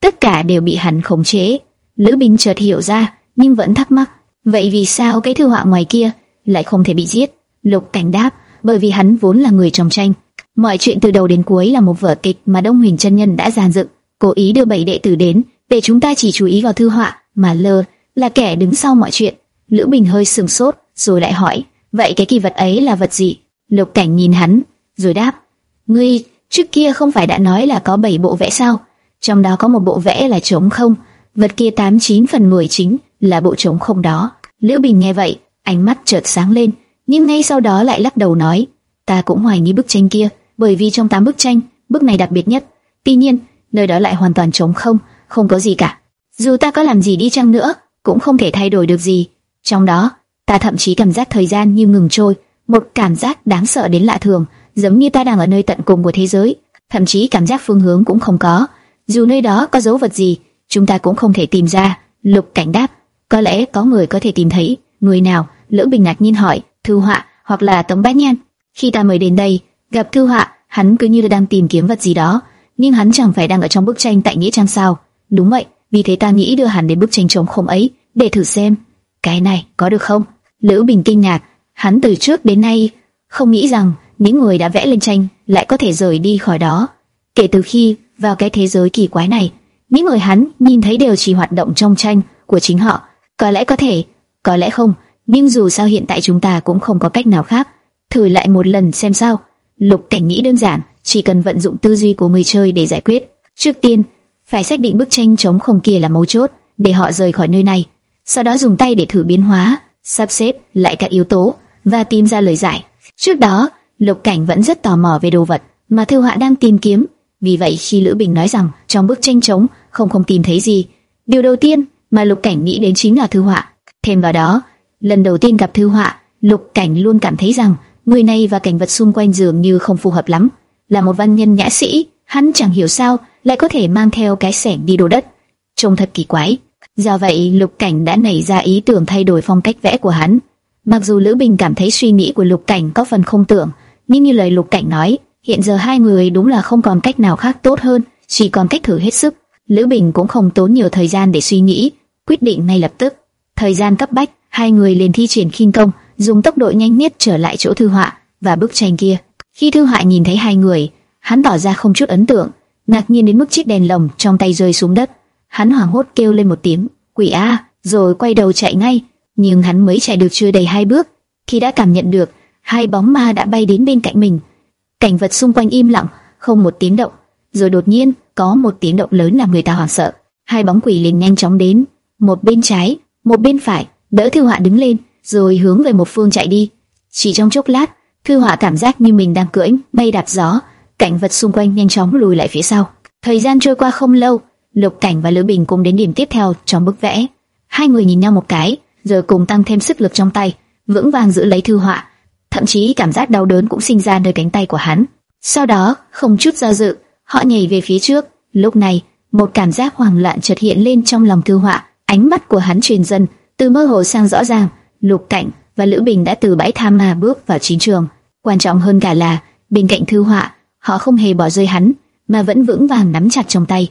tất cả đều bị hắn khống chế. Lữ Bình chợt hiểu ra, nhưng vẫn thắc mắc, vậy vì sao cái thư họa ngoài kia lại không thể bị giết? Lục Cảnh đáp, bởi vì hắn vốn là người trong tranh. Mọi chuyện từ đầu đến cuối là một vở kịch mà Đông Huyền chân nhân đã dàn dựng, cố ý đưa bảy đệ tử đến để chúng ta chỉ chú ý vào thư họa, mà lơ là kẻ đứng sau mọi chuyện. Lữ Bình hơi sừng sốt, rồi lại hỏi, vậy cái kỳ vật ấy là vật gì? Lục Cảnh nhìn hắn, rồi đáp, ngươi trước kia không phải đã nói là có bảy bộ vẽ sao? Trong đó có một bộ vẽ là trống không, vật kia tám chín phần mười chính là bộ trống không đó. Lữ Bình nghe vậy, ánh mắt chợt sáng lên, nhưng ngay sau đó lại lắc đầu nói, ta cũng hoài nghi bức tranh kia, bởi vì trong tám bức tranh, bức này đặc biệt nhất. Tuy nhiên, nơi đó lại hoàn toàn trống không, không có gì cả. Dù ta có làm gì đi chăng nữa, cũng không thể thay đổi được gì. Trong đó, ta thậm chí cảm giác thời gian như ngừng trôi, một cảm giác đáng sợ đến lạ thường, giống như ta đang ở nơi tận cùng của thế giới, thậm chí cảm giác phương hướng cũng không có. Dù nơi đó có dấu vật gì, chúng ta cũng không thể tìm ra. Lục Cảnh đáp, có lẽ có người có thể tìm thấy. Người nào? Lữ Bình ngạc nhiên hỏi, Thư Họa hoặc là Tống bát Nhan. Khi ta mới đến đây, gặp Thư Họa, hắn cứ như là đang tìm kiếm vật gì đó, nhưng hắn chẳng phải đang ở trong bức tranh tại nghĩa trang sao? Đúng vậy, vì thế ta nghĩ đưa hắn đến bức tranh trống không ấy để thử xem. Cái này có được không? Lữ Bình kinh ngạc, hắn từ trước đến nay không nghĩ rằng những người đã vẽ lên tranh lại có thể rời đi khỏi đó. Kể từ khi vào cái thế giới kỳ quái này, những người hắn nhìn thấy đều chỉ hoạt động trong tranh của chính họ. Có lẽ có thể, có lẽ không, nhưng dù sao hiện tại chúng ta cũng không có cách nào khác. Thử lại một lần xem sao. Lục Cảnh nghĩ đơn giản, chỉ cần vận dụng tư duy của người chơi để giải quyết. Trước tiên, phải xác định bức tranh chống không kia là mấu chốt để họ rời khỏi nơi này. Sau đó dùng tay để thử biến hóa, sắp xếp lại các yếu tố và tìm ra lời giải. Trước đó, Lục Cảnh vẫn rất tò mò về đồ vật mà Thư Họa đang tìm kiếm. Vì vậy khi Lữ Bình nói rằng trong bức tranh trống không không tìm thấy gì, điều đầu tiên mà Lục Cảnh nghĩ đến chính là Thư Họa. Thêm vào đó, lần đầu tiên gặp Thư Họa, Lục Cảnh luôn cảm thấy rằng người này và cảnh vật xung quanh dường như không phù hợp lắm. Là một văn nhân nhã sĩ, hắn chẳng hiểu sao lại có thể mang theo cái sẻng đi đồ đất, trông thật kỳ quái. Do vậy, Lục Cảnh đã nảy ra ý tưởng thay đổi phong cách vẽ của hắn. Mặc dù Lữ Bình cảm thấy suy nghĩ của Lục Cảnh có phần không tưởng, nhưng như lời Lục Cảnh nói, hiện giờ hai người đúng là không còn cách nào khác tốt hơn, chỉ còn cách thử hết sức. Lữ Bình cũng không tốn nhiều thời gian để suy nghĩ, quyết định ngay lập tức. Thời gian cấp bách, hai người liền thi triển khinh công, dùng tốc độ nhanh nhất trở lại chỗ thư họa và bức tranh kia. Khi thư họa nhìn thấy hai người, hắn tỏ ra không chút ấn tượng, ngạc nhiên đến mức chiếc đèn lồng trong tay rơi xuống đất. Hắn hoảng hốt kêu lên một tiếng, quỷ a, rồi quay đầu chạy ngay. Nhưng hắn mới chạy được chưa đầy hai bước, khi đã cảm nhận được hai bóng ma đã bay đến bên cạnh mình. Cảnh vật xung quanh im lặng, không một tiếng động. Rồi đột nhiên có một tiếng động lớn làm người ta hoảng sợ. Hai bóng quỷ liền nhanh chóng đến, một bên trái, một bên phải, đỡ Thư Họa đứng lên, rồi hướng về một phương chạy đi. Chỉ trong chốc lát, Thư Họa cảm giác như mình đang cưỡi bay đạp gió, cảnh vật xung quanh nhanh chóng lùi lại phía sau. Thời gian trôi qua không lâu, Lục Cảnh và Lữ Bình cùng đến điểm tiếp theo trong bức vẽ. Hai người nhìn nhau một cái, rồi cùng tăng thêm sức lực trong tay, vững vàng giữ lấy Thư Họa. Thậm chí cảm giác đau đớn cũng sinh ra nơi cánh tay của hắn. Sau đó, không chút do dự, họ nhảy về phía trước. Lúc này, một cảm giác hoang loạn chợt hiện lên trong lòng Thư Họa, ánh mắt của hắn truyền dần từ mơ hồ sang rõ ràng. Lục Cảnh và Lữ Bình đã từ bãi tham mà bước vào chiến trường. Quan trọng hơn cả là bên cạnh Thư Họa, họ không hề bỏ rơi hắn, mà vẫn vững vàng nắm chặt trong tay.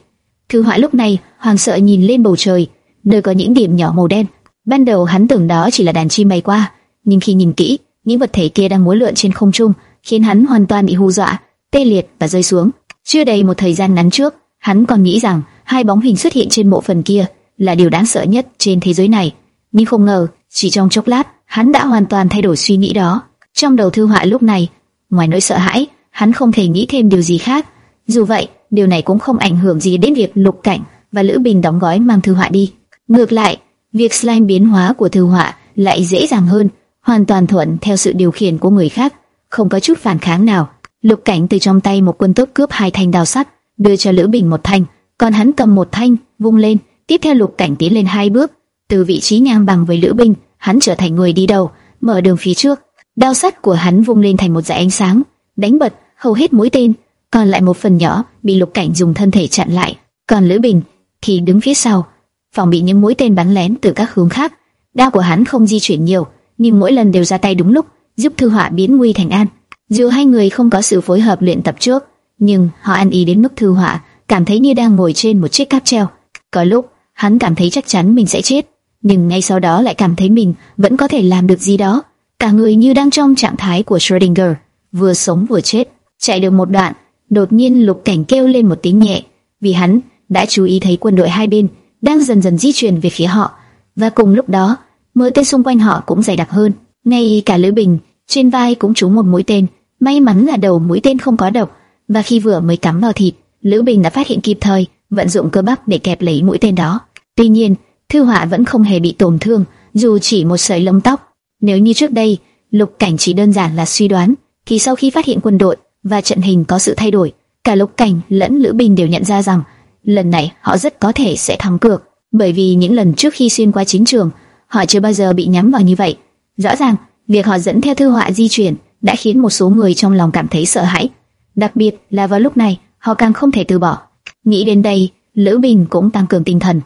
Thư Họa lúc này hoàng sợ nhìn lên bầu trời, nơi có những điểm nhỏ màu đen. Ban đầu hắn tưởng đó chỉ là đàn chim bay qua, nhưng khi nhìn kỹ, những vật thể kia đang múa lượn trên không trung, khiến hắn hoàn toàn bị hù dọa, tê liệt và rơi xuống. Chưa đầy một thời gian ngắn trước, hắn còn nghĩ rằng hai bóng hình xuất hiện trên mộ phần kia là điều đáng sợ nhất trên thế giới này, nhưng không ngờ, chỉ trong chốc lát, hắn đã hoàn toàn thay đổi suy nghĩ đó. Trong đầu Thư Họa lúc này, ngoài nỗi sợ hãi, hắn không thể nghĩ thêm điều gì khác. Dù vậy, điều này cũng không ảnh hưởng gì đến việc Lục Cảnh và Lữ Bình đóng gói mang Thư Họa đi. Ngược lại, việc slime biến hóa của Thư Họa lại dễ dàng hơn, hoàn toàn thuận theo sự điều khiển của người khác, không có chút phản kháng nào. Lục Cảnh từ trong tay một quân tốt cướp hai thanh đào sắt, đưa cho Lữ Bình một thanh, còn hắn cầm một thanh, vung lên. Tiếp theo Lục Cảnh tiến lên hai bước, từ vị trí ngang bằng với Lữ Bình, hắn trở thành người đi đầu, mở đường phía trước. Đao sắt của hắn vung lên thành một dải ánh sáng, đánh bật hầu hết mũi tên, còn lại một phần nhỏ bị Lục Cảnh dùng thân thể chặn lại. Còn Lữ Bình thì đứng phía sau, phòng bị những mũi tên bắn lén từ các hướng khác. Đao của hắn không di chuyển nhiều, nhưng mỗi lần đều ra tay đúng lúc, giúp Thư Họa biến nguy thành an. Dù hai người không có sự phối hợp luyện tập trước, nhưng họ ăn ý đến mức Thư Họa cảm thấy như đang ngồi trên một chiếc cáp treo. Có lúc hắn cảm thấy chắc chắn mình sẽ chết, nhưng ngay sau đó lại cảm thấy mình vẫn có thể làm được gì đó. Cả người như đang trong trạng thái của Schrödinger, vừa sống vừa chết. Chạy được một đoạn, đột nhiên Lục Cảnh kêu lên một tiếng nhẹ, vì hắn đã chú ý thấy quân đội hai bên đang dần dần di chuyển về phía họ, và cùng lúc đó, mũi tên xung quanh họ cũng dày đặc hơn. Ngay cả Lữ Bình trên vai cũng trúng một mũi tên, may mắn là đầu mũi tên không có độc, và khi vừa mới cắm vào thịt, Lữ Bình đã phát hiện kịp thời, vận dụng cơ bắp để kẹp lấy mũi tên đó. Tuy nhiên, Thư Họa vẫn không hề bị tổn thương, dù chỉ một sợi lông tóc. Nếu như trước đây, Lục Cảnh chỉ đơn giản là suy đoán, thì sau khi phát hiện quân đội và trận hình có sự thay đổi, Cả Lục Cảnh lẫn Lữ Bình đều nhận ra rằng lần này họ rất có thể sẽ thắng cược, bởi vì những lần trước khi xuyên qua chiến trường, họ chưa bao giờ bị nhắm vào như vậy. Rõ ràng, việc họ dẫn theo thư họa di chuyển đã khiến một số người trong lòng cảm thấy sợ hãi, đặc biệt là vào lúc này, họ càng không thể từ bỏ. Nghĩ đến đây, Lữ Bình cũng tăng cường tinh thần,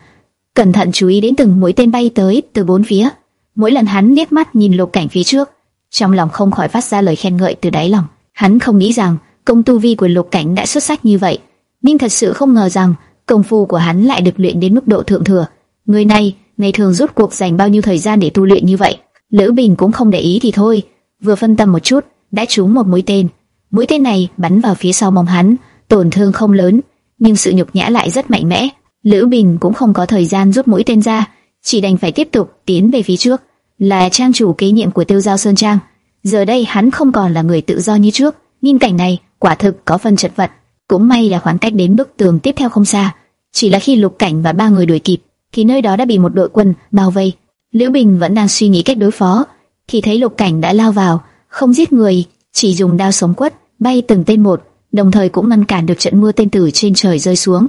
cẩn thận chú ý đến từng mũi tên bay tới từ bốn phía. Mỗi lần hắn liếc mắt nhìn lục cảnh phía trước, trong lòng không khỏi phát ra lời khen ngợi từ đáy lòng. Hắn không nghĩ rằng công tu vi của lục cảnh đã xuất sắc như vậy, nhưng thật sự không ngờ rằng công phu của hắn lại được luyện đến mức độ thượng thừa. Người này ngày thường rút cuộc dành bao nhiêu thời gian để tu luyện như vậy? Lữ Bình cũng không để ý thì thôi, vừa phân tâm một chút, đã trúng một mũi tên. Mũi tên này bắn vào phía sau mông hắn, tổn thương không lớn, nhưng sự nhục nhã lại rất mạnh mẽ. Lữ Bình cũng không có thời gian rút mũi tên ra, chỉ đành phải tiếp tục tiến về phía trước. Là trang chủ kế nhiệm của Tiêu Giao Sơn Trang, giờ đây hắn không còn là người tự do như trước. Nhìn cảnh này, quả thực có phần chật vật. Cũng may là khoảng cách đến bức tường tiếp theo không xa, chỉ là khi Lục Cảnh và ba người đuổi kịp, thì nơi đó đã bị một đội quân bao vây. Lữ Bình vẫn đang suy nghĩ cách đối phó, thì thấy Lục Cảnh đã lao vào, không giết người, chỉ dùng đao sống quất, bay từng tên một, đồng thời cũng ngăn cản được trận mưa tên tử trên trời rơi xuống.